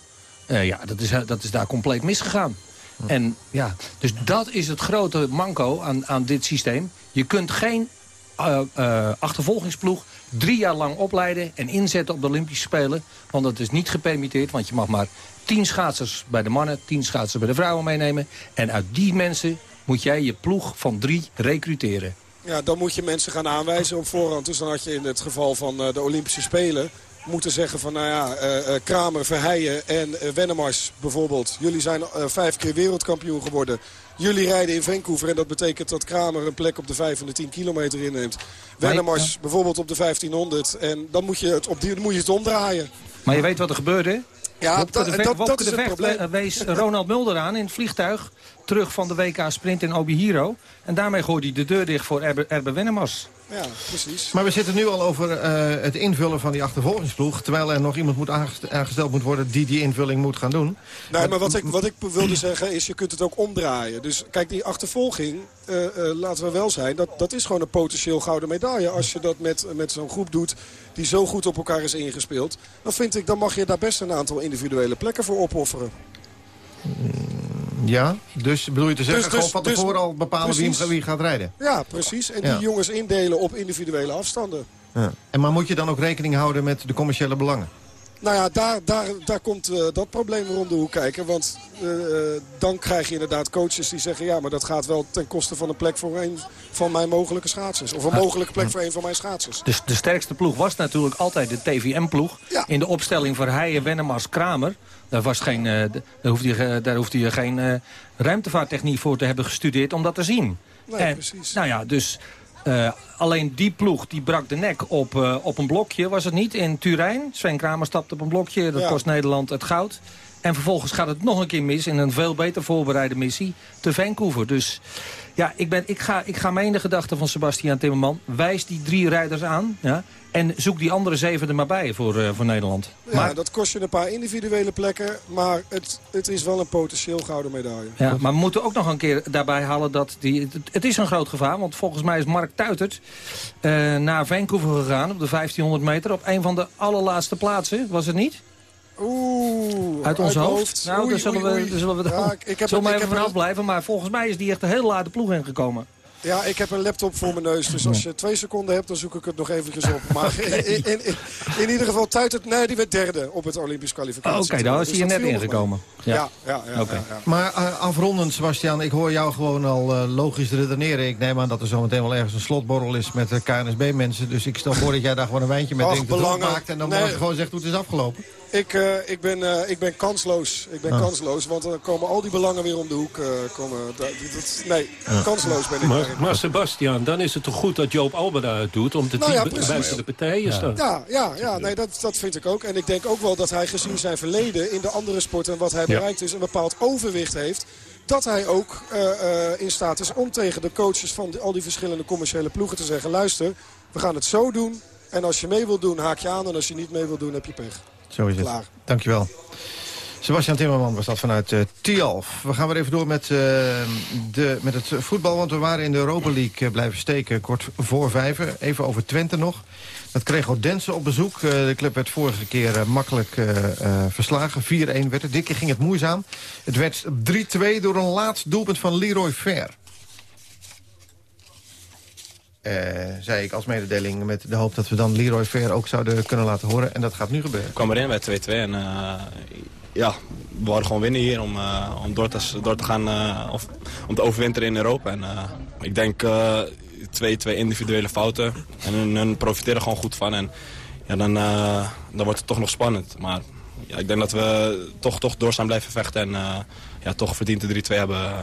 Uh, ja, dat is, dat is daar compleet misgegaan. En ja, dus dat is het grote manco aan, aan dit systeem. Je kunt geen uh, uh, achtervolgingsploeg drie jaar lang opleiden en inzetten op de Olympische Spelen. Want dat is niet gepermitteerd, want je mag maar tien schaatsers bij de mannen, tien schaatsers bij de vrouwen meenemen. En uit die mensen moet jij je ploeg van drie recruteren. Ja, dan moet je mensen gaan aanwijzen op voorhand. Dus dan had je in het geval van uh, de Olympische Spelen moeten zeggen van, nou ja, uh, Kramer, Verheijen en Wennemars bijvoorbeeld. Jullie zijn vijf keer wereldkampioen geworden. Jullie rijden in Vancouver en dat betekent dat Kramer een plek op de 5 en de 10 kilometer inneemt. Wennemars bijvoorbeeld op de 1500 en dan moet je het, op die, moet je het omdraaien. Maar je weet wat er gebeurde? Ja, Wopke de Vecht, dat, is het probleem. wees Ronald Mulder aan in het vliegtuig terug van de WK Sprint in Obihiro. En daarmee gooit hij de deur dicht voor Erbe, Erbe Wennemars. Ja, precies. Maar we zitten nu al over uh, het invullen van die achtervolgingsploeg... terwijl er nog iemand moet aangesteld moet worden die die invulling moet gaan doen. Nee, maar wat ik, wat ik wilde zeggen is, je kunt het ook omdraaien. Dus kijk, die achtervolging, uh, uh, laten we wel zijn... Dat, dat is gewoon een potentieel gouden medaille. Als je dat met, met zo'n groep doet die zo goed op elkaar is ingespeeld... dan vind ik, dan mag je daar best een aantal individuele plekken voor opofferen. Ja, dus bedoel je te zeggen, dus, dus, gewoon van dus tevoren al bepalen wie, wie gaat rijden? Ja, precies. En die jongens indelen op individuele afstanden. Ja. En maar moet je dan ook rekening houden met de commerciële belangen? Nou ja, daar, daar, daar komt uh, dat probleem weer om de hoek kijken. Want uh, dan krijg je inderdaad coaches die zeggen... ja, maar dat gaat wel ten koste van een plek voor een van mijn mogelijke schaatsers. Of een mogelijke plek voor een van mijn schaatsers. Dus de sterkste ploeg was natuurlijk altijd de TVM-ploeg. Ja. In de opstelling voor Heijen, Wennemars, Kramer. Daar, was geen, uh, daar hoefde je, daar hoefde je geen uh, ruimtevaarttechniek voor te hebben gestudeerd om dat te zien. Nee, en, precies. Nou ja, dus uh, alleen die ploeg die brak de nek op, uh, op een blokje, was het niet, in Turijn. Sven Kramer stapte op een blokje, dat ja. kost Nederland het goud. En vervolgens gaat het nog een keer mis in een veel beter voorbereide missie te Vancouver. Dus ja, ik, ben, ik, ga, ik ga mee in de gedachten van Sebastian Timmerman. Wijs die drie rijders aan. Ja, en zoek die andere zeven er maar bij voor, uh, voor Nederland. Ja, maar, dat kost je een paar individuele plekken. Maar het, het is wel een potentieel gouden medaille. Ja, maar we moeten ook nog een keer daarbij halen dat... Die, het, het is een groot gevaar. Want volgens mij is Mark Tuitert uh, naar Vancouver gegaan op de 1500 meter. Op een van de allerlaatste plaatsen. Was het niet? Oeh, uit ons hoofd. hoofd. Nou, daar zullen, we, daar zullen we ja, ik, ik heb zullen maar even vanaf blijven. Maar volgens mij is die echt een hele late ploeg ingekomen. Ja, ik heb een laptop voor mijn neus. Dus als je twee seconden hebt, dan zoek ik het nog eventjes op. Maar in, in, in, in ieder geval, het, nee, die werd derde op het Olympisch kwalificatie. Oh, Oké, okay, daar is hij dus net ingekomen. Ja, ja, ja. ja, okay. ja maar uh, afrondend, Sebastian, ik hoor jou gewoon al uh, logisch redeneren. Ik neem aan dat er zometeen wel ergens een slotborrel is met de KNSB-mensen. Dus ik stel voor dat jij daar gewoon een wijntje met denkt maakt. En dan nee. gewoon zegt hoe het is afgelopen. Ik, uh, ik, ben, uh, ik ben kansloos. Ik ben oh. kansloos, want dan komen al die belangen weer om de hoek. Uh, komen, dat, dat, nee, ja. kansloos ben ik. Maar, maar Sebastian, dan is het toch goed dat Joop Alberda het doet... om de nou ja, buiten de partijen staan. Ja, ja, ja nee, dat, dat vind ik ook. En ik denk ook wel dat hij gezien zijn verleden in de andere sporten... en wat hij bereikt is, een bepaald overwicht heeft dat hij ook uh, uh, in staat is om tegen de coaches van die, al die verschillende commerciële ploegen te zeggen... luister, we gaan het zo doen en als je mee wilt doen, haak je aan. En als je niet mee wilt doen, heb je pech. Zo is het. Klaar. Dankjewel. Sebastian Timmerman was dat vanuit uh, Tialf. We gaan weer even door met, uh, de, met het voetbal, want we waren in de Europa League uh, blijven steken kort voor vijven. Even over Twente nog. met Krego Densen op bezoek. Eh, de club werd vorige keer eh, makkelijk verslagen. 4-1 werd het. Dit keer ging het moeizaam. Het werd 3-2 door een laatst doelpunt van Leroy Fair. Zei ik als mededeling met de hoop dat we dan Leroy Fair ook zouden kunnen laten horen. En dat gaat nu gebeuren. Ik kwam erin bij 2-2 en ja, we wilden gewoon winnen hier om, om door, te, door te gaan, of om te overwinteren in Europa. En ik denk twee, twee individuele fouten. En hun, profiteren gewoon goed van. En ja, dan, uh, dan wordt het toch nog spannend. Maar ja, ik denk dat we toch, toch door zijn blijven vechten. En uh, ja, toch verdiend de 3-2 hebben uh,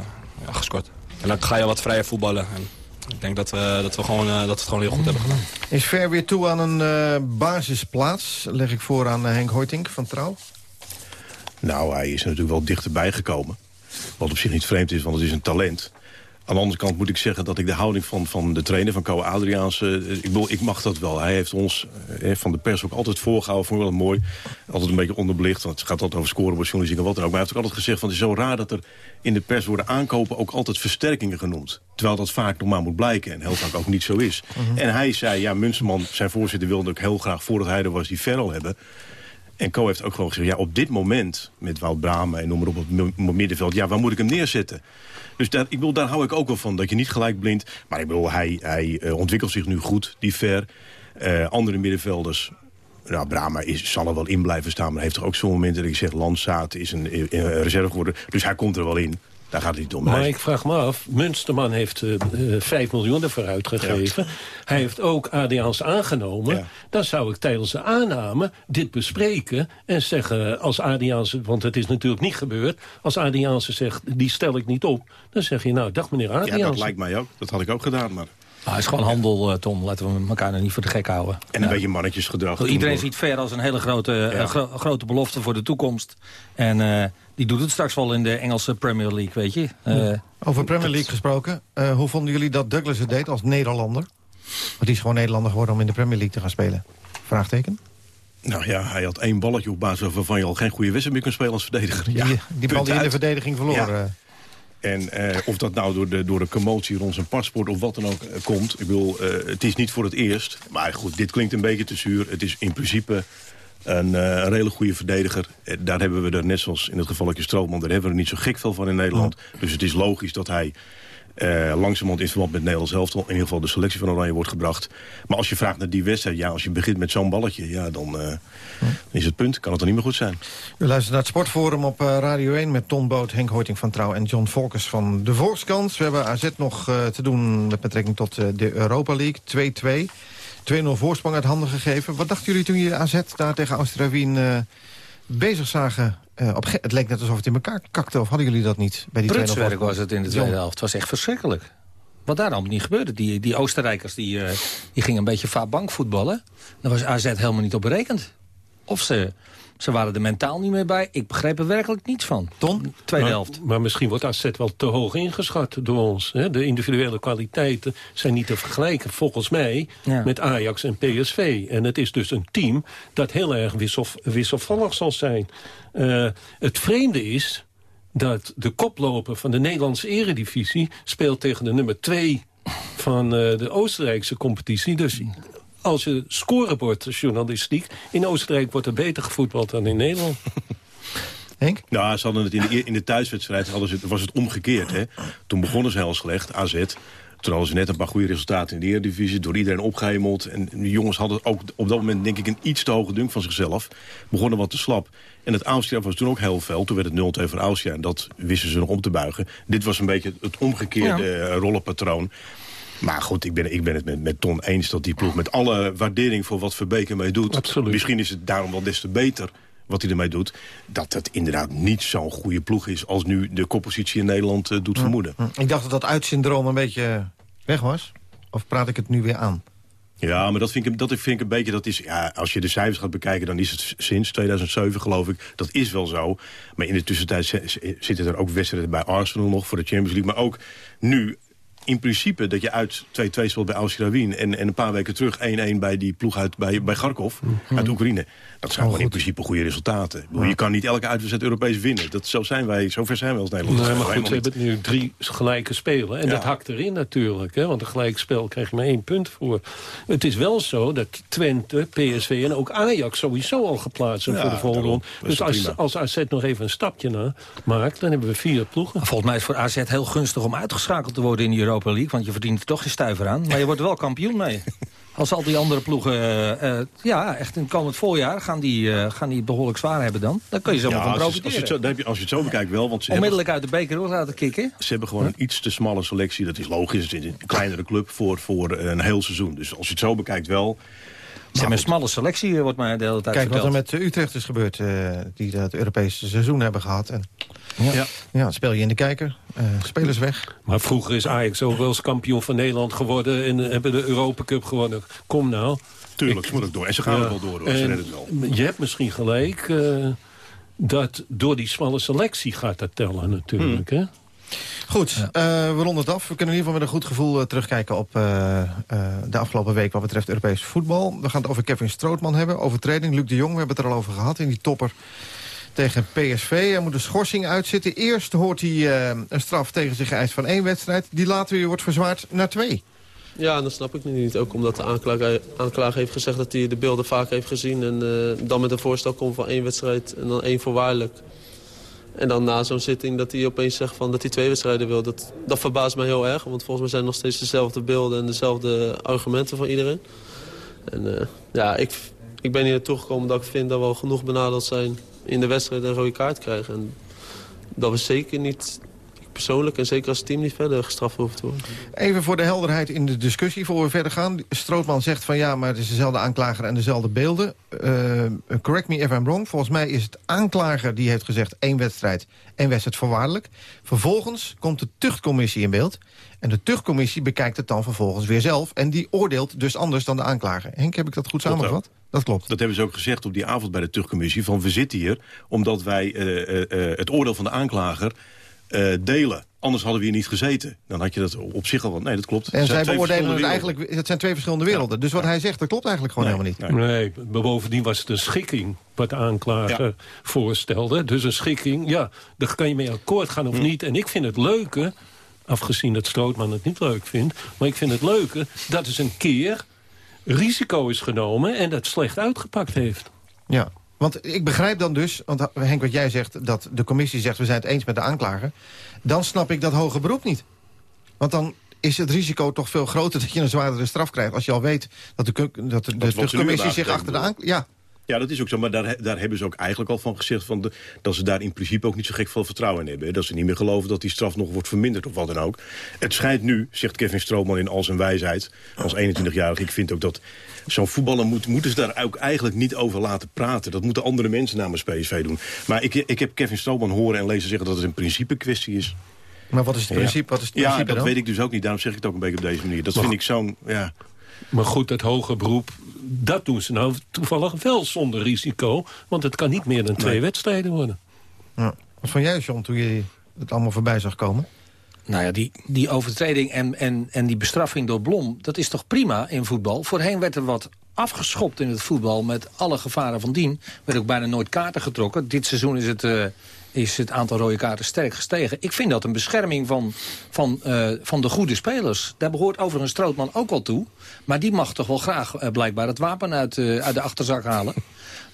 ja, gescoord. En dan ga je wat vrijer voetballen. En ik denk dat we, dat, we gewoon, dat we het gewoon heel goed hebben gedaan. Is Ver weer toe aan een basisplaats? Leg ik voor aan Henk Hoytink van Trouw. Nou, hij is natuurlijk wel dichterbij gekomen. Wat op zich niet vreemd is, want het is een talent. Aan de andere kant moet ik zeggen dat ik de houding van, van de trainer, van Co Adriaans... Uh, ik, bedoel, ik mag dat wel. Hij heeft ons uh, van de pers ook altijd voorgehouden. Vond ik wel mooi. Altijd een beetje onderbelicht. Want het gaat altijd over scoren, journalistiek en wat dan ook. Maar hij heeft ook altijd gezegd van het is zo raar dat er in de pers worden aankopen... ook altijd versterkingen genoemd. Terwijl dat vaak normaal moet blijken. En heel vaak ook niet zo is. Mhm. En hij zei, ja, Munsterman, zijn voorzitter, wilde ook heel graag... voordat hij er was, die Ferrel hebben. En Co heeft ook gewoon gezegd, ja, op dit moment... met Wout Brama en noem maar op het middenveld... ja, waar moet ik hem neerzetten? Dus daar, ik bedoel, daar hou ik ook wel van, dat je niet gelijk blind... maar ik bedoel, hij, hij uh, ontwikkelt zich nu goed, die ver. Uh, andere middenvelders, nou, Brama is, zal er wel in blijven staan... maar heeft toch ook zo'n momenten dat ik zeg... Landzaat is een, een reserve geworden, dus hij komt er wel in. Daar gaat het niet om. Maar ik vraag me af, Munsterman heeft uh, uh, 5 miljoen ervoor uitgegeven. Hij heeft ook ADA's aangenomen. Dan zou ik tijdens de aanname dit bespreken en zeggen als ADA's... want het is natuurlijk niet gebeurd. Als ADA's zegt, die stel ik niet op. Dan zeg je, nou, dag meneer ADA's. Ja, dat lijkt mij ook. Dat had ik ook gedaan, maar... Ah, het is gewoon handel, uh, Tom. Laten we elkaar er niet voor de gek houden. En een beetje mannetjesgedrag. Iedereen ziet Ver als een hele grote, uh, gro grote belofte voor de toekomst. En uh, die doet het straks wel in de Engelse Premier League, weet je. Over Premier League gesproken. hoe vonden jullie dat Douglas het deed als Nederlander? Want die is gewoon Nederlander geworden om in de Premier League te gaan spelen. Vraagteken? Nou ja, hij had één balletje op basis waarvan je al geen goede wedstrijd meer kunt spelen als verdediger. Ja, die, die bal die in de verdediging verloren. En eh, of dat nou door de, door de commotie rond zijn paspoort of wat dan ook uh, komt. Ik bedoel, uh, het is niet voor het eerst. Maar goed, dit klinkt een beetje te zuur. Het is in principe een, een hele goede verdediger. daar hebben we er, net zoals in het gevalletje Strootman... daar hebben we er niet zo gek veel van in Nederland. Dus het is logisch dat hij uh, langzamerhand in verband met Nederland zelf... in ieder geval de selectie van Oranje wordt gebracht. Maar als je vraagt naar die wedstrijd... ja, als je begint met zo'n balletje, ja, dan uh, is het punt. Kan het dan niet meer goed zijn. U luistert naar het Sportforum op uh, Radio 1... met Ton Boot, Henk Hoiting van Trouw en John Volkers van de Volkskant. We hebben AZ nog te doen met betrekking tot de Europa League. 2-2. 2-0 voorsprong uit handen gegeven. Wat dachten jullie toen je AZ daar tegen Austria Wien bezig zagen uh, op het leek net alsof het in elkaar kakte. Of hadden jullie dat niet bij die Prutswerk was het in de tweede helft. Het was echt verschrikkelijk. Wat daar allemaal niet gebeurde. Die, die Oostenrijkers die, uh, die gingen een beetje vaak bank voetballen. Daar was AZ helemaal niet op berekend. Of ze ze waren er mentaal niet meer bij. Ik begreep er werkelijk niets van. Ton? Tweede helft. Maar misschien wordt AZ wel te hoog ingeschat door ons. Hè? De individuele kwaliteiten zijn niet te vergelijken, volgens mij, met Ajax en PSV. En het is dus een team dat heel erg wissel, wisselvallig zal zijn. Uh, het vreemde is dat de koploper van de Nederlandse eredivisie... speelt tegen de nummer 2 van uh, de Oostenrijkse competitie. Dus als je scorebordjournalistiek... in Oostenrijk wordt er beter gevoetbald dan in Nederland. Henk? Nou, ze hadden het in de, in de thuiswedstrijd hadden ze, was het omgekeerd. Hè? Toen begonnen ze heel slecht, AZ. Toen hadden ze net een paar goede resultaten in de Eredivisie. Door iedereen opgehemeld. En de jongens hadden ook op dat moment denk ik een iets te hoge dunk van zichzelf. Begonnen wat te slap. En het Austria was toen ook heel veel. Toen werd het 0-2 voor Austria. En dat wisten ze nog om te buigen. Dit was een beetje het omgekeerde ja. rollenpatroon. Maar goed, ik ben, ik ben het met, met Ton eens dat die ploeg... met alle waardering voor wat Verbeek ermee doet... Absoluut. misschien is het daarom wel des te beter wat hij ermee doet... dat het inderdaad niet zo'n goede ploeg is... als nu de koppositie in Nederland uh, doet vermoeden. Ik dacht dat dat uitsyndroom een beetje weg was. Of praat ik het nu weer aan? Ja, maar dat vind ik, dat vind ik een beetje... Dat is, ja, als je de cijfers gaat bekijken, dan is het sinds 2007 geloof ik. Dat is wel zo. Maar in de tussentijd zitten er ook wedstrijden bij Arsenal nog... voor de Champions League. Maar ook nu in principe dat je uit 2-2 speelt bij Australië en, en een paar weken terug 1-1 bij die ploeg uit, bij, bij Kharkov Mhm. uit Oekraïne. Dat zijn gewoon in principe goede resultaten. Je kan niet elke uitwedstrijd Europees winnen. Dat, zo, zijn wij, zo ver zijn we als Nederland. Nee, maar goed, ze niet. hebben nu drie gelijke spelen. En Ja. dat hakt erin natuurlijk. Hè, want een gelijk spel krijg je maar één punt voor. Het is wel zo dat Twente, PSV en ook Ajax sowieso al geplaatst zijn Ja, voor de volgende ronde. Dus als, prima. als AZ nog even een stapje na maakt, dan hebben we vier ploegen. Volgens mij is het voor AZ heel gunstig om uitgeschakeld te worden in de Europa League. Want je verdient er toch je stuiver aan. Maar je wordt er wel kampioen mee. Als al die andere ploegen, eh, eh, ja, echt in het komend voorjaar gaan die, eh, gaan die behoorlijk zwaar hebben dan. Dan kun je zomaar Ja, van je, als, je profiteren. het zo, dan heb je, als je het zo bekijkt wel, want ze hebben, Onmiddellijk uit de beker door laten kicken. ze hebben gewoon een iets te smalle selectie. Dat is logisch, het is een kleinere club voor, voor een heel seizoen. Dus als je het zo bekijkt wel... Ze hebben een smalle selectie, eh, wordt mij de hele tijd Kijk wat er met Utrecht is gebeurd, eh, die het Europese seizoen hebben gehad. En, Ja. ja, speel je in de kijker, eh, spelers weg. Maar vroeger is Ajax ook wel eens kampioen van Nederland geworden... en hebben de Europa Cup gewonnen. Kom nou. Tuurlijk, ze moeten ook door. En ze gaan Ja. ook wel door, hoor. Ze En redden het wel. Je hebt misschien gelijk eh, dat door die smalle selectie gaat dat tellen natuurlijk. Hmm. Hè? Goed, eh, we ronden het af. We kunnen in ieder geval met een goed gevoel eh, terugkijken op eh, eh, de afgelopen week wat betreft Europees voetbal. We gaan het over Kevin Strootman hebben, overtreding. Luc de Jong, we hebben het er al over gehad in die topper tegen PSV. Hij moet een schorsing uitzitten. Eerst hoort hij eh, een straf tegen zich geëist van één wedstrijd. Die later weer wordt verzwaard naar twee. Ja, dat snap ik nu niet. Ook omdat de aanklager, aanklager heeft gezegd dat hij de beelden vaak heeft gezien. En eh, dan met een voorstel komt van één wedstrijd en dan één voorwaardelijk. En dan na zo'n zitting dat hij opeens zegt van dat hij twee wedstrijden wil. Dat, dat verbaast mij heel erg. Want volgens mij zijn nog steeds dezelfde beelden en dezelfde argumenten van iedereen. En eh, ja, ik, ik ben hier naartoe gekomen omdat ik vind dat we al genoeg benadeeld zijn in de wedstrijd en een rode kaart krijgen. En dat we zeker niet, persoonlijk en zeker als team niet verder gestraft hoeven te worden. Even voor de helderheid in de discussie, voor we verder gaan. Strootman zegt van ja, maar het is dezelfde aanklager en dezelfde beelden. Eh, correct me if I'm wrong. Volgens mij is het aanklager die heeft gezegd één wedstrijd, één wedstrijd voorwaardelijk. Vervolgens komt de tuchtcommissie in beeld. En de tuchtcommissie bekijkt het dan vervolgens weer zelf. En die oordeelt dus anders dan de aanklager. Henk, heb ik dat goed samengevat? Dat klopt. Dat hebben ze ook gezegd op die avond bij de terugcommissie. Van we zitten hier omdat wij eh, eh, eh, het oordeel van de aanklager eh, delen. Anders hadden we hier niet gezeten. Dan had je dat op zich al... wat- Nee, dat klopt. En zij beoordelen het eigenlijk... Het zijn twee verschillende werelden. Dus wat hij zegt, dat klopt eigenlijk gewoon helemaal niet. Nee, maar bovendien was het een schikking wat de aanklager voorstelde. Dus een schikking, ja, daar kan je mee akkoord gaan of Hm. niet. En ik vind het leuke, afgezien dat Strootman het niet leuk vindt... maar ik vind het leuke dat eens een keer risico is genomen... en dat slecht uitgepakt heeft. Ja, want ik begrijp dan dus, want Henk, wat jij zegt... dat de commissie zegt, we zijn het eens met de aanklager... dan snap ik dat hoge beroep niet. Want dan is het risico toch veel groter dat je een zwaardere straf krijgt... als je al weet dat de, dat de, zich achter de aanklager... Ja, Ja, dat is ook zo. Maar daar, daar hebben ze ook eigenlijk al van gezegd... Van de, dat ze daar in principe ook niet zo gek veel vertrouwen in hebben. Dat ze niet meer geloven dat die straf nog wordt verminderd of wat dan ook. Het schijnt nu, zegt Kevin Strootman in al zijn wijsheid... als 21-jarige, ik vind ook dat zo'n voetballer... Moet, moeten ze daar ook eigenlijk niet over laten praten. Dat moeten andere mensen namens PSV doen. Maar ik, ik heb Kevin Strootman horen en lezen zeggen... dat het een principe kwestie is. maar wat is het principe, wat is het Ja, principe dat dan? weet ik dus ook niet. Daarom zeg ik het ook een beetje op deze manier. Dat Maar- vind ik zo'n... Ja. Maar goed, het hoge beroep, dat doen ze nou toevallig wel zonder risico. Want het kan niet meer dan twee Nee. wedstrijden worden. Ja. Wat vond jij, John, toen je het allemaal voorbij zag komen? Nou ja, die, die overtreding en, en, en die bestraffing door Blom... dat is toch prima in voetbal? Voorheen werd er wat afgeschopt in het voetbal met alle gevaren van dien. Er werd ook bijna nooit kaarten getrokken. Dit seizoen is het, eh, is het aantal rode kaarten sterk gestegen. Ik vind dat een bescherming van, van, eh, van de goede spelers. Daar behoort overigens Strootman ook al toe. Maar die mag toch wel graag eh, blijkbaar het wapen uit, eh, uit de achterzak halen.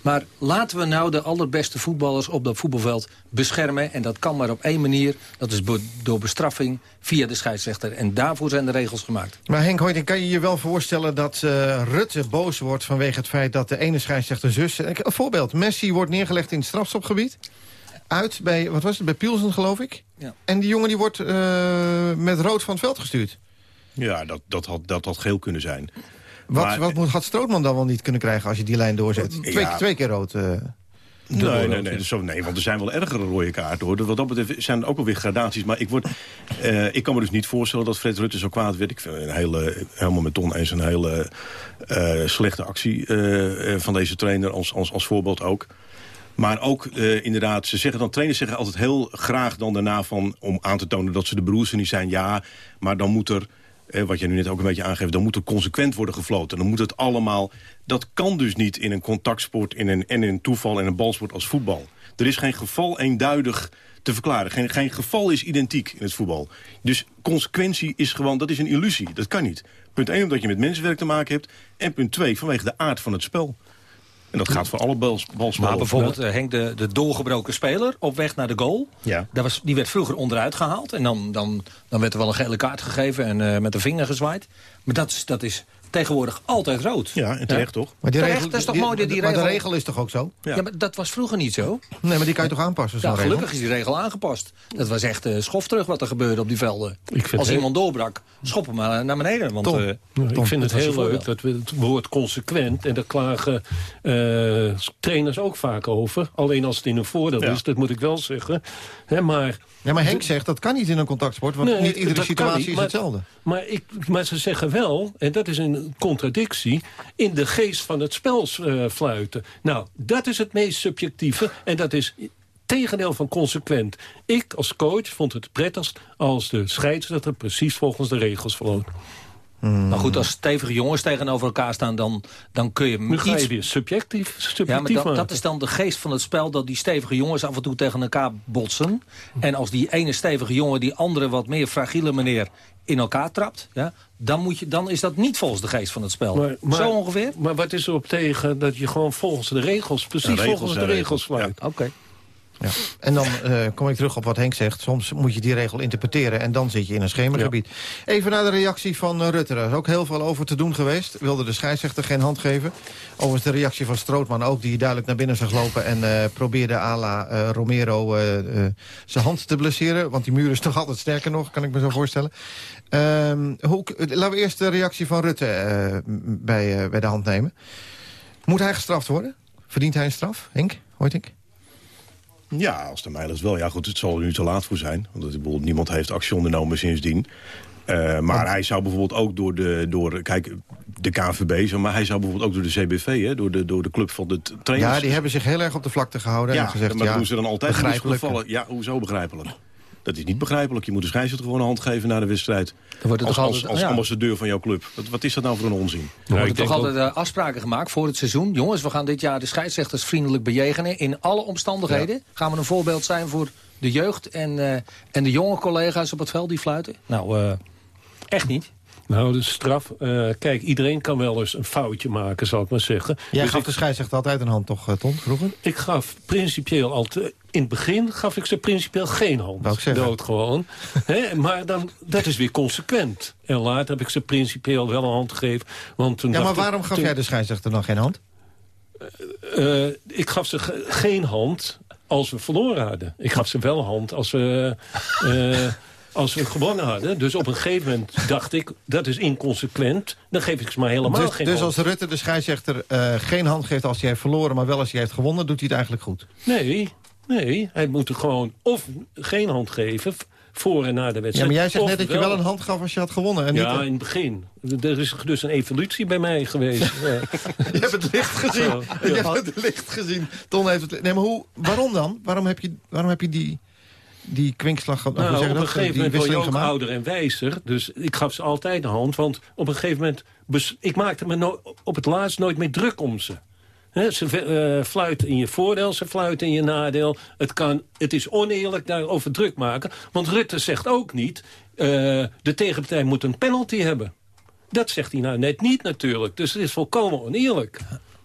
Maar laten we nou de allerbeste voetballers op dat voetbalveld beschermen. En dat kan maar op één manier. Dat is door bestraffing via de scheidsrechter. En daarvoor zijn de regels gemaakt. Maar Henk Hoijting, kan je je wel voorstellen dat Rutte boos wordt... vanwege het feit dat de ene scheidsrechter zus... Een voorbeeld, Messi wordt neergelegd in het strafstopgebied. Uit bij, wat was het, bij Pielsen geloof ik. Ja. En die jongen die wordt eh, met rood van het veld gestuurd. Ja, dat, dat, had, dat had geel kunnen zijn. Wat, Maar- wat moet, had Strootman dan wel niet kunnen krijgen als je die lijn doorzet? Twee, Ja. twee keer rood. eh. Nee, nee, nee, zo, nee, want er zijn wel ergere rode kaarten. Hoor. Wat dat betreft zijn er ook alweer gradaties. Maar ik, word, eh, ik kan me dus niet voorstellen dat Fred Rutte zo kwaad werd. Ik vind een hele, helemaal met Ton eens een hele slechte actie van deze trainer als, als, als voorbeeld ook. Maar ook uh, inderdaad, ze zeggen dan, trainers zeggen altijd heel graag dan daarna van... om aan te tonen dat ze de broers niet zijn. Ja, maar dan moet er, eh, wat je nu net ook een beetje aangeeft... dan moet er consequent worden gefloten. Dan moet het allemaal... Dat kan dus niet in een contactsport in een, en in een toeval en een balsport als voetbal. Er is geen geval eenduidig te verklaren. Geen, geen geval is identiek in het voetbal. Dus consequentie is gewoon, dat is een illusie. Dat kan niet. Punt 1, omdat je met mensenwerk te maken hebt. En punt 2, vanwege de aard van het spel. En dat gaat voor alle bals, Maar bijvoorbeeld uh, Henk, de, de doorgebroken speler op weg naar de goal. Ja. Daar was, die werd vroeger onderuit gehaald. En dan, dan, dan werd er wel een gele kaart gegeven en uh, met de vinger gezwaaid. Maar dat is, dat is tegenwoordig altijd rood. Ja, en terecht toch? Maar die terecht, regel, dat is toch mooi dat die regel... Maar de regel is toch ook zo? Ja. maar dat was vroeger niet zo? Nee, maar die kan je toch aanpassen? Ja, gelukkig regel? is die regel aangepast. Dat was echt uh, schof terug wat er gebeurde op die velden. Als iemand doorbrak, schop hem maar naar beneden. Want, uh, ik vind het heel leuk dat we het woord consequent... en daar klagen uh, trainers ook vaak over. Alleen als het in een voordeel is, dat moet ik wel zeggen. He, maar... Ja, maar Henk zegt dat kan niet in een contactsport, want nee, niet iedere situatie is maar, hetzelfde. Maar, ik, maar ze zeggen wel, en dat is een contradictie... in de geest van het spel uh, fluiten. Nou, dat is het meest subjectieve en dat is tegendeel van consequent. Ik als coach vond het prettigst als de scheidsrechter precies volgens de regels vloot. Hmm. Maar goed, als stevige jongens tegenover elkaar staan, dan, dan kun je... Nu ga je weer subjectief, subjectief ja, maar dat, is dan de geest van het spel... dat die stevige jongens af en toe tegen elkaar botsen. En als die ene stevige jongen die andere wat meer fragiele meneer in elkaar trapt... Ja, dan, moet je, dan is dat niet volgens de geest van het spel. Maar, Zo ongeveer? Maar wat is er op tegen dat je gewoon volgens de regels... precies volgens de regels fluit? Oké. Ja. En dan uh, kom ik terug op wat Henk zegt. Soms moet je die regel interpreteren en dan zit je in een schemergebied. Even naar de reactie van uh, Rutte. Er is ook heel veel over te doen geweest. Wilde de scheidsrechter geen hand geven. Overigens de reactie van Strootman ook, die duidelijk naar binnen zag lopen... en uh, probeerde à la Romero zijn hand te blesseren. Want die muur is toch altijd sterker nog, kan ik me zo voorstellen. Hoe, laten we eerst de reactie van Rutte bij, bij de hand nemen. Moet hij gestraft worden? Verdient hij een straf, Henk? Hoort ik? Ja, als de mijlers wel. Ja goed, het zal er nu te laat voor zijn. Want bijvoorbeeld niemand heeft actie ondernomen sindsdien. Uh, maar hij zou bijvoorbeeld ook door de, door, kijk, de KNVB, maar hij zou bijvoorbeeld ook door de CBV, hè, door, de, door de club van de trainers... Ja, die hebben zich heel erg op de vlakte gehouden. Ja, en gezegd, maar ja, dat doen ze dan altijd begrijpelijk. Gevallen. Ja, hoezo begrijpelijk? Dat is niet begrijpelijk. Je moet de scheidsrechter gewoon een hand geven na de wedstrijd. Dan wordt het als, als, als, als ambassadeur van jouw club. Wat, wat, is dat nou voor een onzin? Er worden toch altijd uh, afspraken gemaakt voor het seizoen. Jongens, we gaan dit jaar de scheidsrechters vriendelijk bejegenen. In alle omstandigheden. Gaan we een voorbeeld zijn voor de jeugd en, uh, en de jonge collega's op het veld die fluiten? Nou, uh, echt niet. Nou, de straf... Uh, kijk, iedereen kan wel eens een foutje maken, zal ik maar zeggen. Jij dus gaf ik, de scheidsrechter altijd een hand, toch, Ton, vroeger? Ik gaf principieel altijd... In het begin gaf ik ze principieel geen hand. Dood gewoon. He, maar dan, dat is weer consequent. En later heb ik ze principieel wel een hand gegeven. Want toen ja, maar waarom gaf jij de scheidsrechter dan geen hand? Uh, ik gaf ze ge geen hand als we verloren hadden. Ik gaf ze wel hand als we... Uh, als we gewonnen hadden. Dus op een gegeven moment dacht ik, dat is inconsequent. Dan geef ik ze maar helemaal dus, geen Dus hand. als Rutte de scheidsrechter uh, geen hand geeft als hij heeft verloren... maar wel als hij heeft gewonnen, doet hij het eigenlijk goed? Nee, nee. Hij moet er gewoon of geen hand geven voor en na de wedstrijd. Ja, maar jij zegt net dat je wel een hand gaf als je had gewonnen. En ja, niet... in het begin. Er is dus een evolutie bij mij geweest. ja. Je hebt het licht gezien. Zo, ja. Je hebt het licht gezien. Ton heeft het Nee, maar hoe, waarom dan? Waarom heb je, waarom heb je die die kwinkslag nou, nou, op een dat, gegeven moment word je ook gemaakt? ouder en wijzer. Dus ik gaf ze altijd een hand. Want op een gegeven moment... ik maakte me no op het laatst nooit meer druk om ze. Ze uh, fluiten in je voordeel, ze fluiten in je nadeel. Het, kan, het is oneerlijk daarover druk maken. Want Rutte zegt ook niet... Uh, de tegenpartij moet een penalty hebben. Dat zegt hij nou net niet natuurlijk. Dus het is volkomen oneerlijk.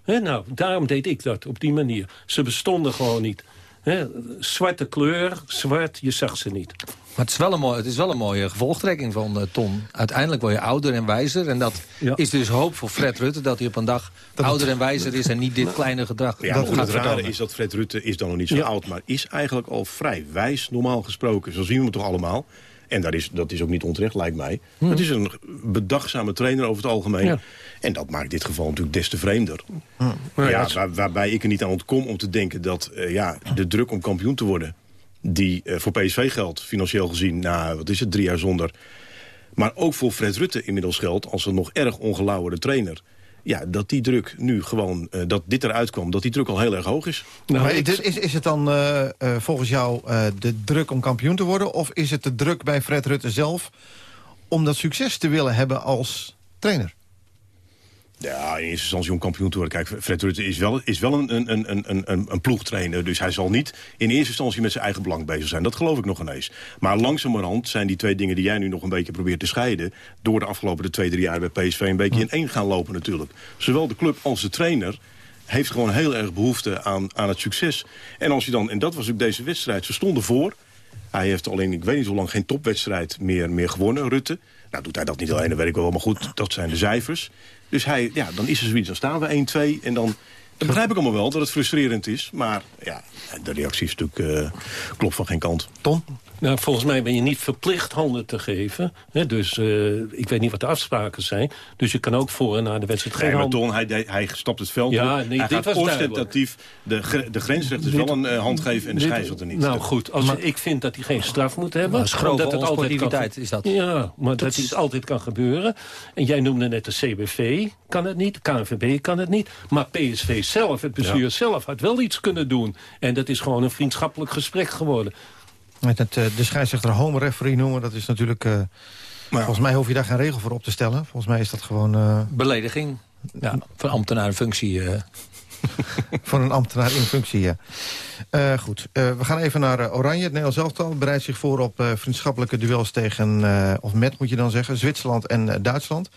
Nou, daarom deed ik dat op die manier. Ze bestonden gewoon niet. He, zwarte kleur, zwart, je zag ze niet. Maar het is wel een, mooie, het is wel een mooie gevolgtrekking van uh, Ton. Uiteindelijk word je ouder en wijzer. En dat ja. is dus hoop voor Fred Rutte... dat hij op een dag dat ouder en wijzer is... en niet dit kleine gedrag ja, dat Het rare is dat Fred Rutte is dan nog niet zo ja. oud... maar is eigenlijk al vrij wijs, normaal gesproken. Zo zien we hem toch allemaal. En dat is, dat is ook niet onterecht, lijkt mij. Hmm. Het is een bedachtzame trainer over het algemeen. Ja. En dat maakt dit geval natuurlijk des te vreemder. Hmm. Ja, waar, waarbij ik er niet aan ontkom om te denken dat uh, ja, de druk om kampioen te worden... die uh, voor PSV geldt, financieel gezien, na wat is het, drie jaar zonder... maar ook voor Fred Rutte inmiddels geldt als een nog erg ongelauwerde trainer... ja, dat die druk nu gewoon, uh, dat dit eruit kwam... dat die druk al heel erg hoog is. Nou, maar is, is, is het dan uh, uh, volgens jou de druk om kampioen te worden... of is het de druk bij Fred Rutte zelf om dat succes te willen hebben als trainer? Ja, in eerste instantie om kampioen te worden. Kijk, Fred Rutte is wel, is wel een, een, een, een, een ploegtrainer. Dus hij zal niet in eerste instantie met zijn eigen belang bezig zijn. Dat geloof ik nog ineens. Maar langzamerhand zijn die twee dingen die jij nu nog een beetje probeert te scheiden... door de afgelopen de twee, drie jaar bij PSV een beetje in één gaan lopen natuurlijk. Zowel de club als de trainer heeft gewoon heel erg behoefte aan, aan het succes. En als je dan, en dat was ook deze wedstrijd, ze stonden voor... Hij heeft alleen, ik weet niet hoe lang, geen topwedstrijd meer, meer gewonnen, Rutte. Nou doet hij dat niet alleen, dat weet ik wel, maar goed, dat zijn de cijfers. Dus hij, ja, dan is er zoiets, dan staan we 1-2 en dan... Dan begrijp ik allemaal wel dat het frustrerend is. Maar ja, de reactie is natuurlijk uh, klopt van geen kant. Ton? Nou, volgens mij ben je niet verplicht handen te geven. Hè? Dus uh, ik weet niet wat de afspraken zijn. Dus je kan ook voor en na de wedstrijd geen nee, Ton, hij, hij stapt het veld ja, op. Nee, hij dit gaat ostentatief de, de grensrechters wel een uh, hand geven en de scheidsrechter niet. Nou goed, als maar, ik vind dat hij geen straf moet hebben. Maar dat het altijd kan, is dat. Ja, maar dat, dat het altijd kan gebeuren. En jij noemde net de CBV, kan het niet. KNVB kan het niet. Maar PSV zelf, het bestuur ja. zelf, had wel iets kunnen doen. En dat is gewoon een vriendschappelijk gesprek geworden. Met het, uh, de scheidsrechter home referee noemen, dat is natuurlijk... Uh, volgens mij hoef je daar geen regel voor op te stellen. Volgens mij is dat gewoon... Uh... Belediging. Ja, van ambtenaar in functie. van een ambtenaar in functie, ja. Uh, goed, uh, we gaan even naar uh, Oranje. Het Nederlands elftal bereidt zich voor op vriendschappelijke duels tegen... of met, moet je dan zeggen, Zwitserland en Duitsland.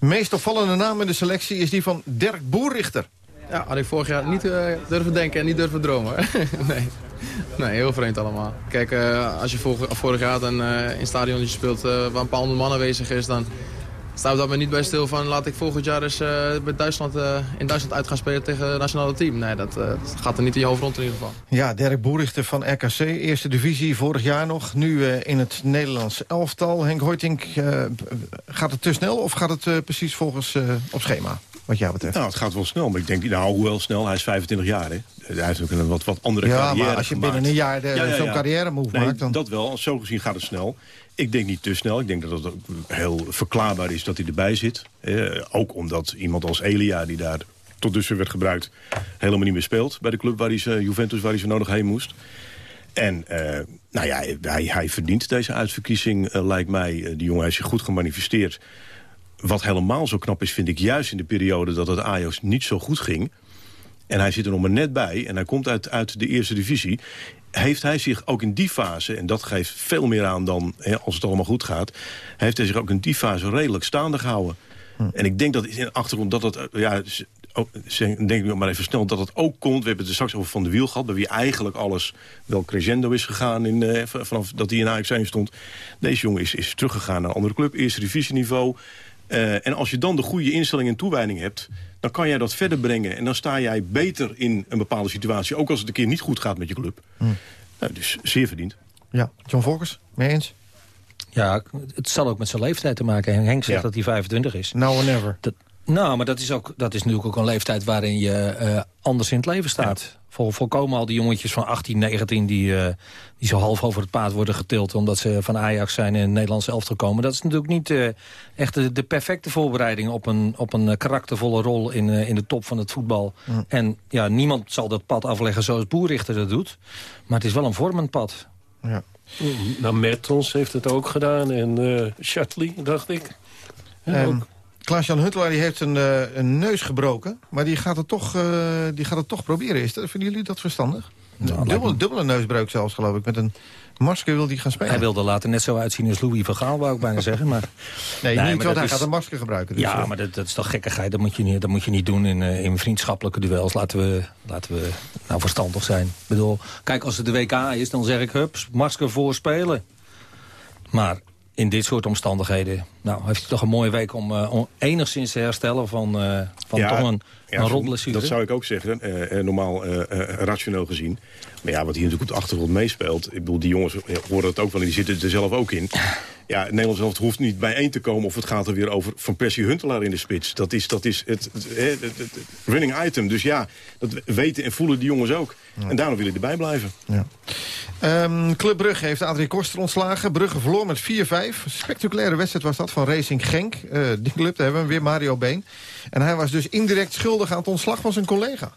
Meest opvallende naam in de selectie is die van Dirk Boerrichter. Ja, had ik vorig jaar niet durven denken en niet durven dromen. nee. Nee, heel vreemd allemaal. Kijk, uh, als je vorig, vorig jaar dan, uh, in stadion speelt waar een paar honderd man aanwezig is... dan we daar maar niet bij stil van... laat ik volgend jaar eens bij Duitsland, in Duitsland uit gaan spelen tegen het nationale team. Nee, dat, dat, gaat er niet in je hoofd in ieder geval. Ja, Dirk Boerichter van RKC, eerste divisie, vorig jaar nog. Nu in het Nederlands elftal. Henk Hoytink, gaat het te snel of gaat het precies volgens op schema? Wat jou betreft. Nou, het gaat wel snel, maar ik denk, nou, hoewel snel, hij is 25 jaar, hè. Hij heeft ook een wat, wat andere ja, carrière maar als je gemaakt. binnen een jaar Ja, ja, zo'n ja. carrière move Nee, maakt... Dan... dat wel. Zo gezien gaat het snel. Ik denk niet te snel. Ik denk dat het ook heel verklaarbaar is dat hij erbij zit. Eh, ook omdat iemand als Elia, die daar tot dusver werd gebruikt... helemaal niet meer speelt bij de club waar hij ze, Juventus waar hij zo nodig heen moest. En eh, nou ja, hij, hij verdient deze uitverkiezing, eh, lijkt mij. Die jongen heeft zich goed gemanifesteerd. Wat helemaal zo knap is, vind ik juist in de periode dat het Ajax niet zo goed ging... En hij zit er nog maar net bij. En hij komt uit, uit de eerste divisie. Heeft hij zich ook in die fase, en dat geeft veel meer aan dan hè, als het allemaal goed gaat... heeft hij zich ook in die fase redelijk staande gehouden. En ik denk dat in de achtergrond dat het... Ja, ook, denk ik maar even snel dat het ook komt. We hebben het er straks over Van de Wiel gehad... bij wie eigenlijk alles wel crescendo is gegaan in, eh, vanaf dat hij in Ajax 1 stond. Deze jongen is, is teruggegaan naar een andere club, eerste divisieniveau... Uh, en als je dan de goede instelling en toewijding hebt... dan kan jij dat verder brengen. En dan sta jij beter in een bepaalde situatie. Ook als het een keer niet goed gaat met je club. Hmm. Nou, dus zeer verdiend. Ja, John Volkers, mee eens? Ja, het zal ook met zijn leeftijd te maken. hebben. Henk zegt Ja. dat hij 25 is. Now or never. Dat, nou, maar dat is, ook, dat is natuurlijk ook een leeftijd waarin je eh, anders in het leven staat. Vol, volkomen al die jongetjes van 18, 19 die, eh, die zo half over het paard worden getild... omdat ze van Ajax zijn in het Nederlands elftal komen. Dat is natuurlijk niet eh, echt de, de perfecte voorbereiding... op een, op een karaktervolle rol in, eh, in de top van het voetbal. En ja, niemand zal dat pad afleggen zoals Boerrichter dat doet. Maar het is wel een vormend pad. Ja. Nou, Mertens heeft het ook gedaan. En eh Shatley, dacht ik. Ja, Ehm, ook. Klaas-Jan Huntelaar die heeft een, eh, een neus gebroken. Maar die gaat het toch, eh, die gaat het toch proberen. Is dat, vinden jullie dat verstandig? lijkt dubbele, neusbreuk zelfs, geloof ik. Met een masker wil hij gaan spelen. Hij wilde later net zo uitzien als Louis van Gaal, wou ik bijna zeggen. Maar, Nee, niet, want hij is- gaat een masker gebruiken. Dus, ja, eh, maar dat, dat is toch gekkigheid. Dat moet je niet, dat moet je niet doen in, in vriendschappelijke duels. Laten we, laten we nou verstandig zijn. Ik bedoel, kijk, als het de WK is, dan zeg ik, hups, masker voor spelen. Maar in dit soort omstandigheden... nou, heeft hij toch een mooie week om, eh, om enigszins te herstellen van, eh van toch een, een rotblessure. Dat zou ik ook zeggen, eh, normaal rationeel gezien. Maar ja, wat hier natuurlijk op de achtergrond meespeelt... ik bedoel, die jongens horen het ook wel en die zitten er zelf ook in. Ja, het Nederlands zelf hoeft niet bijeen te komen... of het gaat er weer over Van Persie Huntelaar in de spits. Dat is, dat is het, het, het- het- het running item. Dus ja, dat weten en voelen die jongens ook. En daarom willen die erbij blijven. Ja. Ehm, Club Brugge heeft Adrie Koster ontslagen. Brugge verloor met 4-5. Spectaculaire wedstrijd was dat. Gehad van Racing Genk. Uh, die club, daar hebben we weer, Mario Been. En hij was dus indirect schuldig aan het ontslag van zijn collega.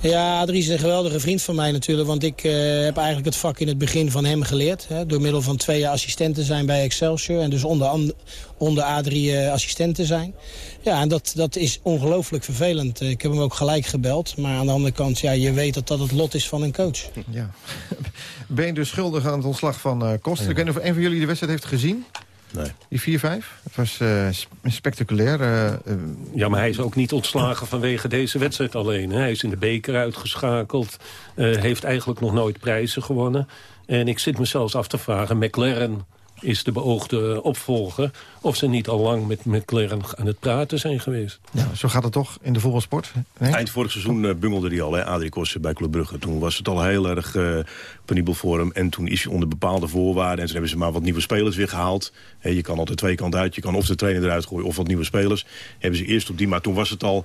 Ja, Adries is een geweldige vriend van mij natuurlijk. Want ik uh, heb eigenlijk het vak in het begin van hem geleerd. Hè, door middel van twee jaar assistent te zijn bij Excelsior. En dus onder, onder Adrie uh, assistent te zijn. Ja, en dat, dat is ongelooflijk vervelend. Ik heb hem ook gelijk gebeld. Maar aan de andere kant, ja, je weet dat dat het lot is van een coach. Ja. Ben je dus schuldig aan het ontslag van uh, Koster? Ja. Ik weet niet of een van jullie de wedstrijd heeft gezien. Nee. Die 4-5? Het was uh, spectaculair. Uh, ja, maar hij is ook niet ontslagen vanwege deze wedstrijd alleen. Hè. Hij is in de beker uitgeschakeld. Uh, heeft eigenlijk nog nooit prijzen gewonnen. En ik zit me zelfs af te vragen... McLaren is de beoogde opvolger... of ze niet al lang met McLaren aan het praten zijn geweest. Ja, zo gaat het toch in de voetbalsport? Nee? Eind vorig seizoen uh, bungelde hij al, hè, Adrie Kossen bij Club Brugge. Toen was het al heel erg uh, penibel voor hem. En toen is hij onder bepaalde voorwaarden... en toen hebben ze maar wat nieuwe spelers weer gehaald. He, je kan altijd twee kanten uit. Je kan of de trainer eruit gooien of wat nieuwe spelers. Hebben ze eerst op die, maar toen was het al...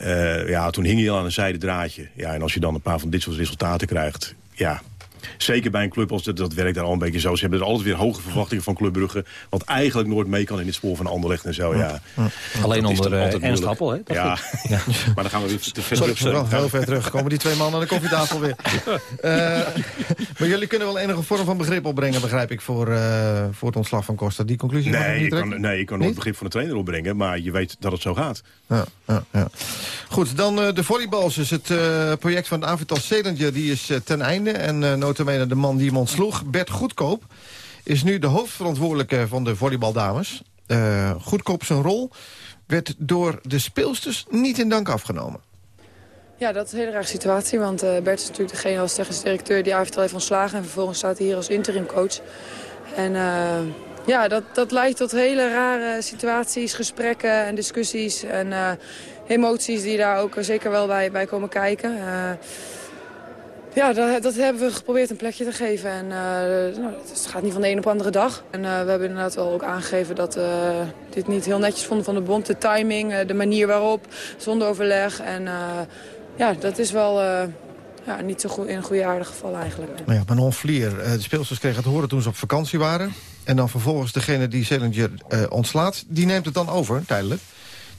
Uh, ja, toen hing hij al aan een zijde draadje. Ja, en als je dan een paar van dit soort resultaten krijgt... ja, Zeker bij een club als dat, dat werkt daar al een beetje zo. Ze hebben er altijd weer hoge verwachtingen van Club Brugge. Wat eigenlijk nooit mee kan in het spoor van Anderlecht en zo. Ja. ja. Alleen onder uh, Ernst Happel, hè? Ja. ja. maar dan gaan we weer te ver terug. heel ver terug. Komen die twee mannen aan de koffietafel weer. uh, maar jullie kunnen wel enige vorm van begrip opbrengen, begrijp ik, voor, uh, voor het ontslag van Costa. Die conclusie nee, niet kan, nee, ik kan nooit begrip van de trainer opbrengen. Maar je weet dat het zo gaat. Ja, ja, ja. Goed, dan uh, de volleyballs. Dus het uh, project van Avital Selinger die is uh, ten einde. En uh, de man die hem ontsloeg, Bert Goedkoop... is nu de hoofdverantwoordelijke van de volleybaldames. Uh, Goedkoop zijn rol werd door de speelsters niet in dank afgenomen. Ja, dat is een hele rare situatie. Want uh, Bert is natuurlijk degene als technisch directeur die Avital heeft ontslagen. En vervolgens staat hij hier als interimcoach. En uh, ja, dat, dat leidt tot hele rare situaties, gesprekken en discussies. En emoties die daar ook zeker wel bij, bij komen kijken. Ja, dat, dat, hebben we geprobeerd een plekje te geven. En, uh, nou, het gaat niet van de een op de andere dag. En uh, we hebben inderdaad wel ook aangegeven dat we uh, dit niet heel netjes vonden van de bond. De timing, de manier waarop, zonder overleg. En ja, dat is wel ja, niet zo goed in een goede aardig geval eigenlijk. Nou ja, Manon Vlier, de speelsters kregen het horen toen ze op vakantie waren. En dan vervolgens degene die Selinger ontslaat, die neemt het dan over, tijdelijk.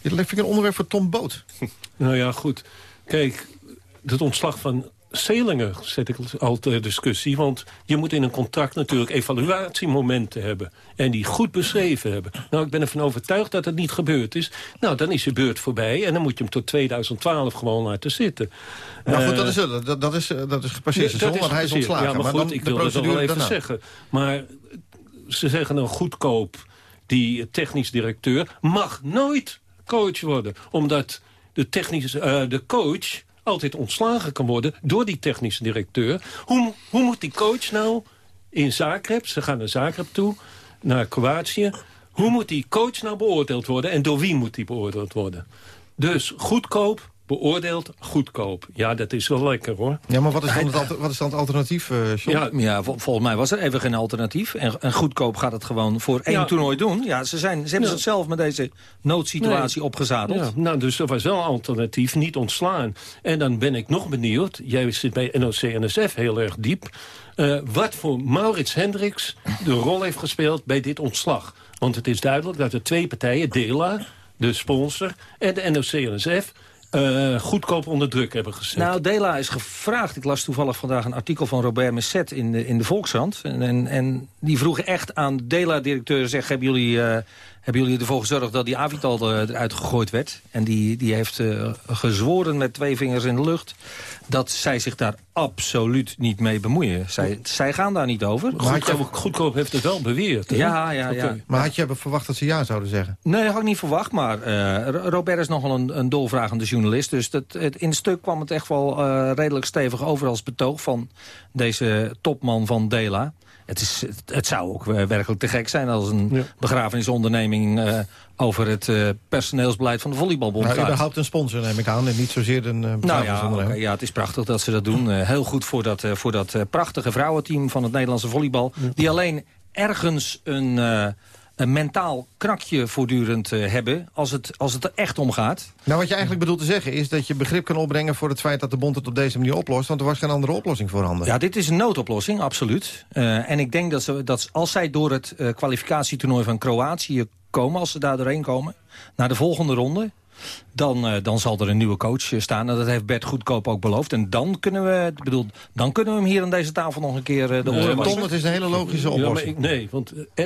Dit vind ik een onderwerp voor Tom Boot. Nou ja, goed. Kijk, het ontslag van Zelingen zet ik al ter discussie. Want je moet in een contract natuurlijk evaluatiemomenten hebben. En die goed beschreven hebben. Nou, ik ben ervan overtuigd dat het niet gebeurd is. Nou, dan is je beurt voorbij. En dan moet je hem tot 2012 gewoon laten zitten. Nou goed, dat is, dat, dat is, dat is gepasseerd ja, seizoen, want hij is ontslagen. Ja, maar, maar goed, dan, ik wil dat wel even daarna. zeggen. Maar ze zeggen dan goedkoop, die technisch directeur... mag nooit coach worden. Omdat de, technische, uh, de coach altijd ontslagen kan worden door die technische directeur. Hoe, hoe moet die coach nou in Zagreb, ze gaan naar Zagreb toe, naar Kroatië... hoe moet die coach nou beoordeeld worden en door wie moet die beoordeeld worden? Dus goedkoop, beoordeeld goedkoop. Ja, dat is wel lekker hoor. Ja, maar wat is dan het, wat is dan het alternatief, uh, Ja, ja vol, volgens mij was er even geen alternatief. En, en goedkoop gaat het gewoon voor één ja. toernooi doen. Ja, ze, zijn, ze hebben ja. zichzelf met deze noodsituatie nee. opgezadeld. Ja, nou, dus er was wel een alternatief, niet ontslaan. En dan ben ik nog benieuwd, jij zit bij NOC-NSF heel erg diep... Uh, wat voor Maurits Hendricks de rol heeft gespeeld bij dit ontslag. Want het is duidelijk dat er twee partijen, Dela, de sponsor, en de NOC-NSF uh, goedkoop onder druk hebben gezet. Nou, Dela is gevraagd. Ik las toevallig vandaag een artikel van Robert Messet in de, in de Volkskrant. En, en, en die vroegen echt aan Dela-directeur... zeg, hebben jullie, uh, hebben jullie ervoor gezorgd dat die Avital uh, eruit gegooid werd? En die, die heeft gezworen met twee vingers in de lucht... dat zij zich daar absoluut niet mee bemoeien. Zij, zij gaan daar niet over. Maar goedkoop, goedkoop heeft het wel beweerd. Ja, ja, ja. Okay. Maar had je verwacht dat ze ja zouden zeggen? Nee, dat had ik niet verwacht. Maar uh, Robert is nogal een, een dolvragende journalist. Dus dat, het, in het stuk kwam het echt wel uh, redelijk stevig over als betoog van deze topman van Dela. Het, is, het, zou ook werkelijk te gek zijn als een ja. begrafenisonderneming uh, over het uh, personeelsbeleid van de volleybalbond nou, gaat. überhaupt een sponsor neem ik aan en niet zozeer een uh, nou ja, okay, ja, het is prachtig dat ze dat doen. heel goed voor dat, voor dat prachtige vrouwenteam van het Nederlandse volleybal. Die alleen ergens een een mentaal krakje voortdurend eh, hebben als het, als het er echt om gaat. Nou, wat je eigenlijk bedoelt te zeggen is dat je begrip kan opbrengen voor het feit dat de bond het op deze manier oplost. Want er was geen andere oplossing voorhanden. Ja, dit is een noodoplossing, absoluut. Uh, en ik denk dat, ze, dat als zij door het uh, kwalificatietoernooi van Kroatië komen, als ze daar doorheen komen, naar de volgende ronde, dan, uh, dan zal er een nieuwe coach staan. En dat heeft Bert Goedkoop ook beloofd. En dan kunnen we, bedoel, dan kunnen we hem hier aan deze tafel nog een keer uh, de oren wassen. Tom, het is een hele logische oplossing. Ja, nee, want uh,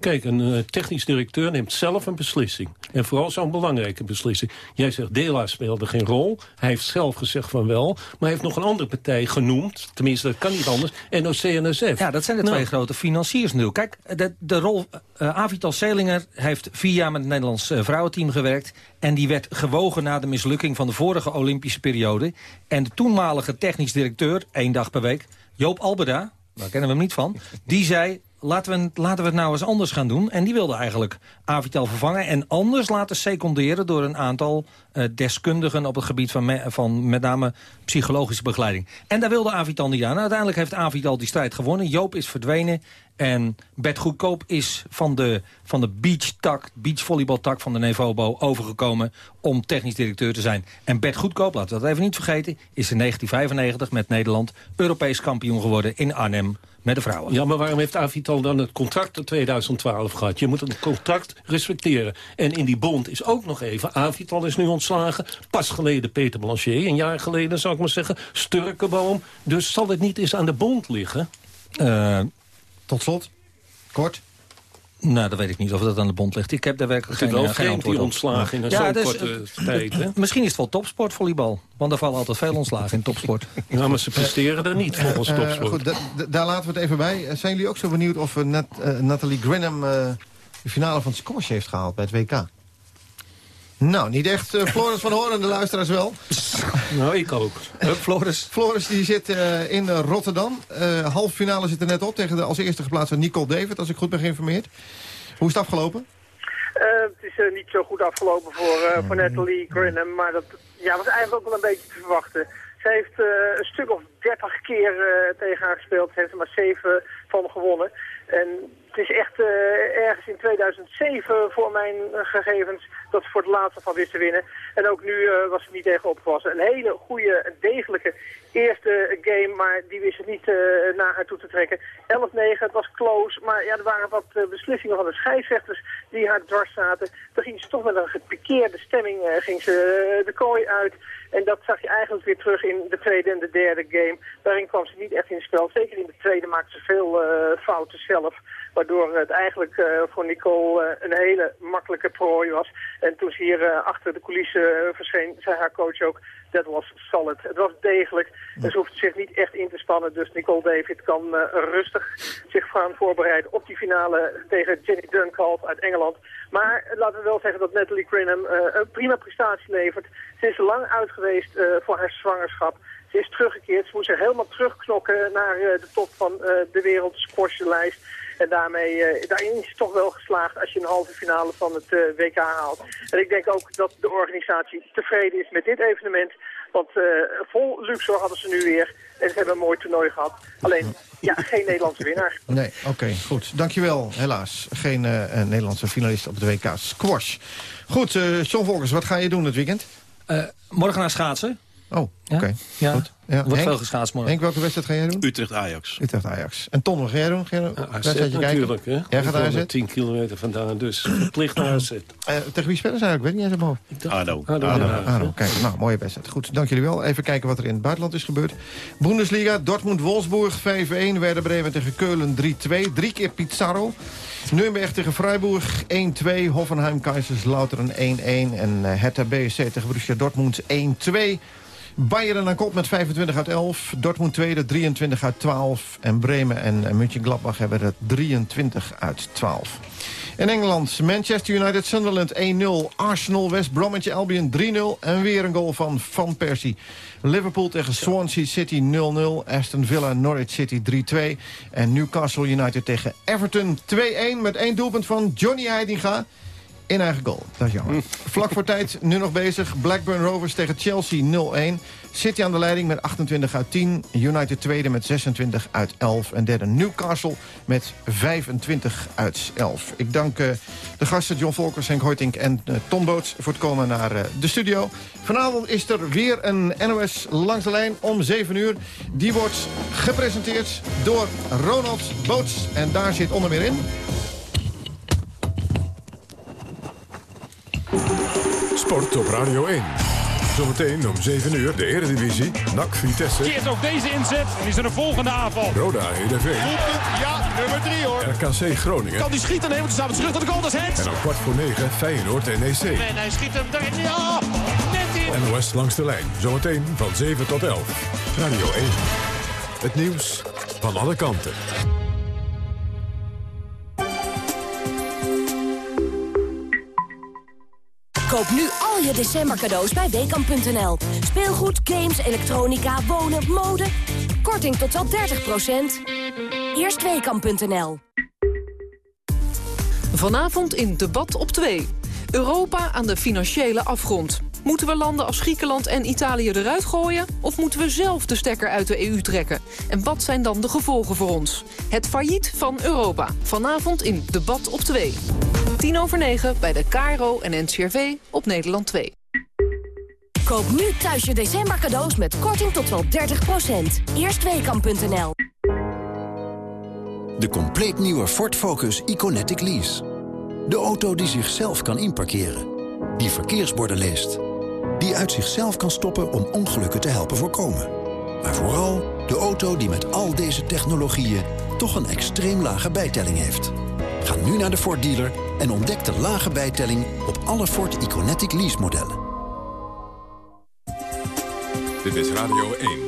Kijk, een uh, technisch directeur neemt zelf een beslissing. En vooral zo'n belangrijke beslissing. Jij zegt, Dela speelde geen rol. Hij heeft zelf gezegd van wel. Maar hij heeft nog een andere partij genoemd. Tenminste, dat kan niet anders. NOC-NSF. Ja, dat zijn de nou. twee grote financiers nu. Kijk, de, de rol... Uh, Avital Selinger heeft vier jaar met het Nederlands uh, vrouwenteam gewerkt. En die werd gewogen na de mislukking van de vorige Olympische periode. En de toenmalige technisch directeur, één dag per week... Joop Albeda, daar kennen we hem niet van... die zei, laten we, laten we het nou eens anders gaan doen. En die wilde eigenlijk Avital vervangen. En anders laten seconderen door een aantal uh, deskundigen... op het gebied van, van met name psychologische begeleiding. En daar wilde Avital niet aan. Nou, uiteindelijk heeft Avital die strijd gewonnen. Joop is verdwenen. En Bert Goedkoop is van de, van de beach-tak, beachvolleybaltak van de Nevobo overgekomen om technisch directeur te zijn. En Bert Goedkoop, laten we dat even niet vergeten, is in 1995 met Nederland Europees kampioen geworden in Arnhem met de vrouwen. Ja, maar waarom heeft Avital dan het contract tot 2012 gehad? Je moet het contract respecteren. En in die bond is ook nog even, Avital is nu ontslagen. Pas geleden Peter Blanchet, een jaar geleden zou ik maar zeggen. Sturkenboom. Dus zal het niet eens aan de bond liggen? Uh, tot slot, kort. Nou, dat weet ik niet of dat aan de bond ligt. Ik heb daar werkelijk geen, wel uh, geen antwoord die ontslagen in ja, zo'n korte uh, tijd. Hè? Misschien is het wel topsportvolleybal. Want er vallen altijd veel ontslagen in topsport. ja, maar ze presteren er niet volgens topsport. goed, daar laten we het even bij. Zijn jullie ook zo benieuwd of Nat Nathalie Grinham de finale van het squash heeft gehaald bij het WK? Nou, niet echt. Uh, Floris van Hoorn, de luisteraars wel. Nou, ik ook. Uh, Floris. Floris die zit uh, in Rotterdam. halve finale zit er net op tegen de als eerste geplaatste Nicole David, als ik goed ben geïnformeerd. Hoe is het afgelopen? het is niet zo goed afgelopen voor, voor Natalie Grinham, maar dat ja, was eigenlijk ook wel een beetje te verwachten. Ze heeft een stuk of dertig keer tegen haar gespeeld. Ze heeft er maar zeven van gewonnen. En het is echt uh, ergens in 2007 voor mijn uh, gegevens dat ze voor het laatste van wisten winnen. En ook nu uh, was ze niet tegen opgewassen. Een hele goede, degelijke eerste game, maar die wist het niet naar haar toe te trekken. 11-9, het was close, maar ja, er waren wat beslissingen van de scheidsrechters die haar dwars zaten. Toen ging ze toch met een gepikeerde stemming ging ze de kooi uit. En dat zag je eigenlijk weer terug in de tweede en de derde game. Daarin kwam ze niet echt in spel. Zeker in de tweede maakte ze veel fouten zelf. Waardoor het eigenlijk uh, voor Nicole uh, een hele makkelijke prooi was. En toen ze hier uh, achter de coulissen verscheen, zei haar coach ook... dat was solid. Het was degelijk. En ze hoeft zich niet echt in te spannen. Dus Nicole David kan rustig zich gaan voorbereiden op die finale tegen Jenny Duncalf uit Engeland. Maar laten we wel zeggen dat Natalie Crinham een prima prestatie levert. Ze is lang uit geweest voor haar zwangerschap. Ze is teruggekeerd. Ze moet zich helemaal terugknokken naar de top van de wereld squashlijst. En daarmee, uh, daarin is het toch wel geslaagd als je een halve finale van het uh, WK haalt. En ik denk ook dat de organisatie tevreden is met dit evenement. Want uh, vol luxe hadden ze nu weer. En ze hebben een mooi toernooi gehad. Alleen, ja, geen Nederlandse winnaar. Nee, oké, okay, goed. Dankjewel. Helaas, geen Nederlandse finalist op het WK Squash. Goed, John Volkers, wat ga je doen het weekend? morgen naar schaatsen. Oh, oké. Okay. Ja? Goed. Ja. Wordt veel geschaatst morgen. Henk, welke wedstrijd ga jij doen? Utrecht-Ajax. Utrecht-Ajax. En Ton, wat ga jij doen? Ga jij ja, AZ natuurlijk, hè? Jij gaat AZ? 10 kilometer vandaan, dus verplicht naar AZ. Uh, tegen wie spelen ze eigenlijk? Weet niet eens boven. ADO. ADO. ADO. ADO. Kijk, nou, mooie wedstrijd. Goed, dank jullie wel. Even kijken wat er in het buitenland is gebeurd. Bundesliga, Dortmund-Wolfsburg 5-1. Werder Bremen tegen Keulen 3-2. Drie keer Pizarro. Nürnberg tegen Freiburg 1-2. Hoffenheim, Kaiserslautern 1-1. En uh, Hertha BSC tegen Borussia Dortmund 1-2. Bayern aan kop met 25 uit 11. Dortmund tweede, 23 uit 12. En Bremen en München-Gladbach hebben er 23 uit 12. In Engeland, Manchester United, Sunderland 1-0. Arsenal, West Bromwich Albion 3-0. En weer een goal van Van Persie. Liverpool tegen Swansea City 0-0. Aston Villa, Norwich City 3-2. En Newcastle United tegen Everton 2-1 met één doelpunt van Johnny Heidinga. In eigen goal, dat is jammer. Vlak voor tijd, nu nog bezig. Blackburn Rovers tegen Chelsea 0-1. City aan de leiding met 28 uit 10. United tweede met 26 uit 11. En derde Newcastle met 25 uit 11. Ik dank uh, de gasten John Volkers, Henk Hoytink en uh, Tom Boots... voor het komen naar uh, de studio. Vanavond is er weer een NOS langs de lijn om 7 uur. Die wordt gepresenteerd door Ronald Boots. En daar zit onder meer in... Sport op Radio 1. Zometeen om 7 uur de Eredivisie, NAC Vitesse. Keert ook deze inzet en is er een volgende aanval. Roda Heerenveen. Ja, nummer 3 hoor. RKC Groningen. Kan die schieten? Nee, want ze staan terug naar de goal, dat is het. En om kwart voor 9 Feyenoord NEC. En hij schiet hem erin. Ja, net in. NOS langs de lijn. Zometeen van 7 tot 11. Radio 1. Het nieuws van alle kanten. Koop nu al je december cadeaus bij Weekamp.nl. Speelgoed, games, elektronica, wonen, mode. Korting tot wel 30%. Eerst Weekamp.nl. Vanavond in Debat op 2. Europa aan de financiële afgrond. Moeten we landen als Griekenland en Italië eruit gooien? Of moeten we zelf de stekker uit de EU trekken? En wat zijn dan de gevolgen voor ons? Het failliet van Europa. Vanavond in Debat op 2. 10 over 9 bij de KRO en NCRV op Nederland 2. Koop nu thuis je december cadeaus met korting tot wel 30%. Eerstweekam.nl De compleet nieuwe Ford Focus Iconetic Lease. De auto die zichzelf kan inparkeren. Die verkeersborden leest. Die uit zichzelf kan stoppen om ongelukken te helpen voorkomen. Maar vooral de auto die met al deze technologieën toch een extreem lage bijtelling heeft. Ga nu naar de Ford dealer en ontdek de lage bijtelling op alle Ford Iconetic lease modellen. Dit is Radio 1.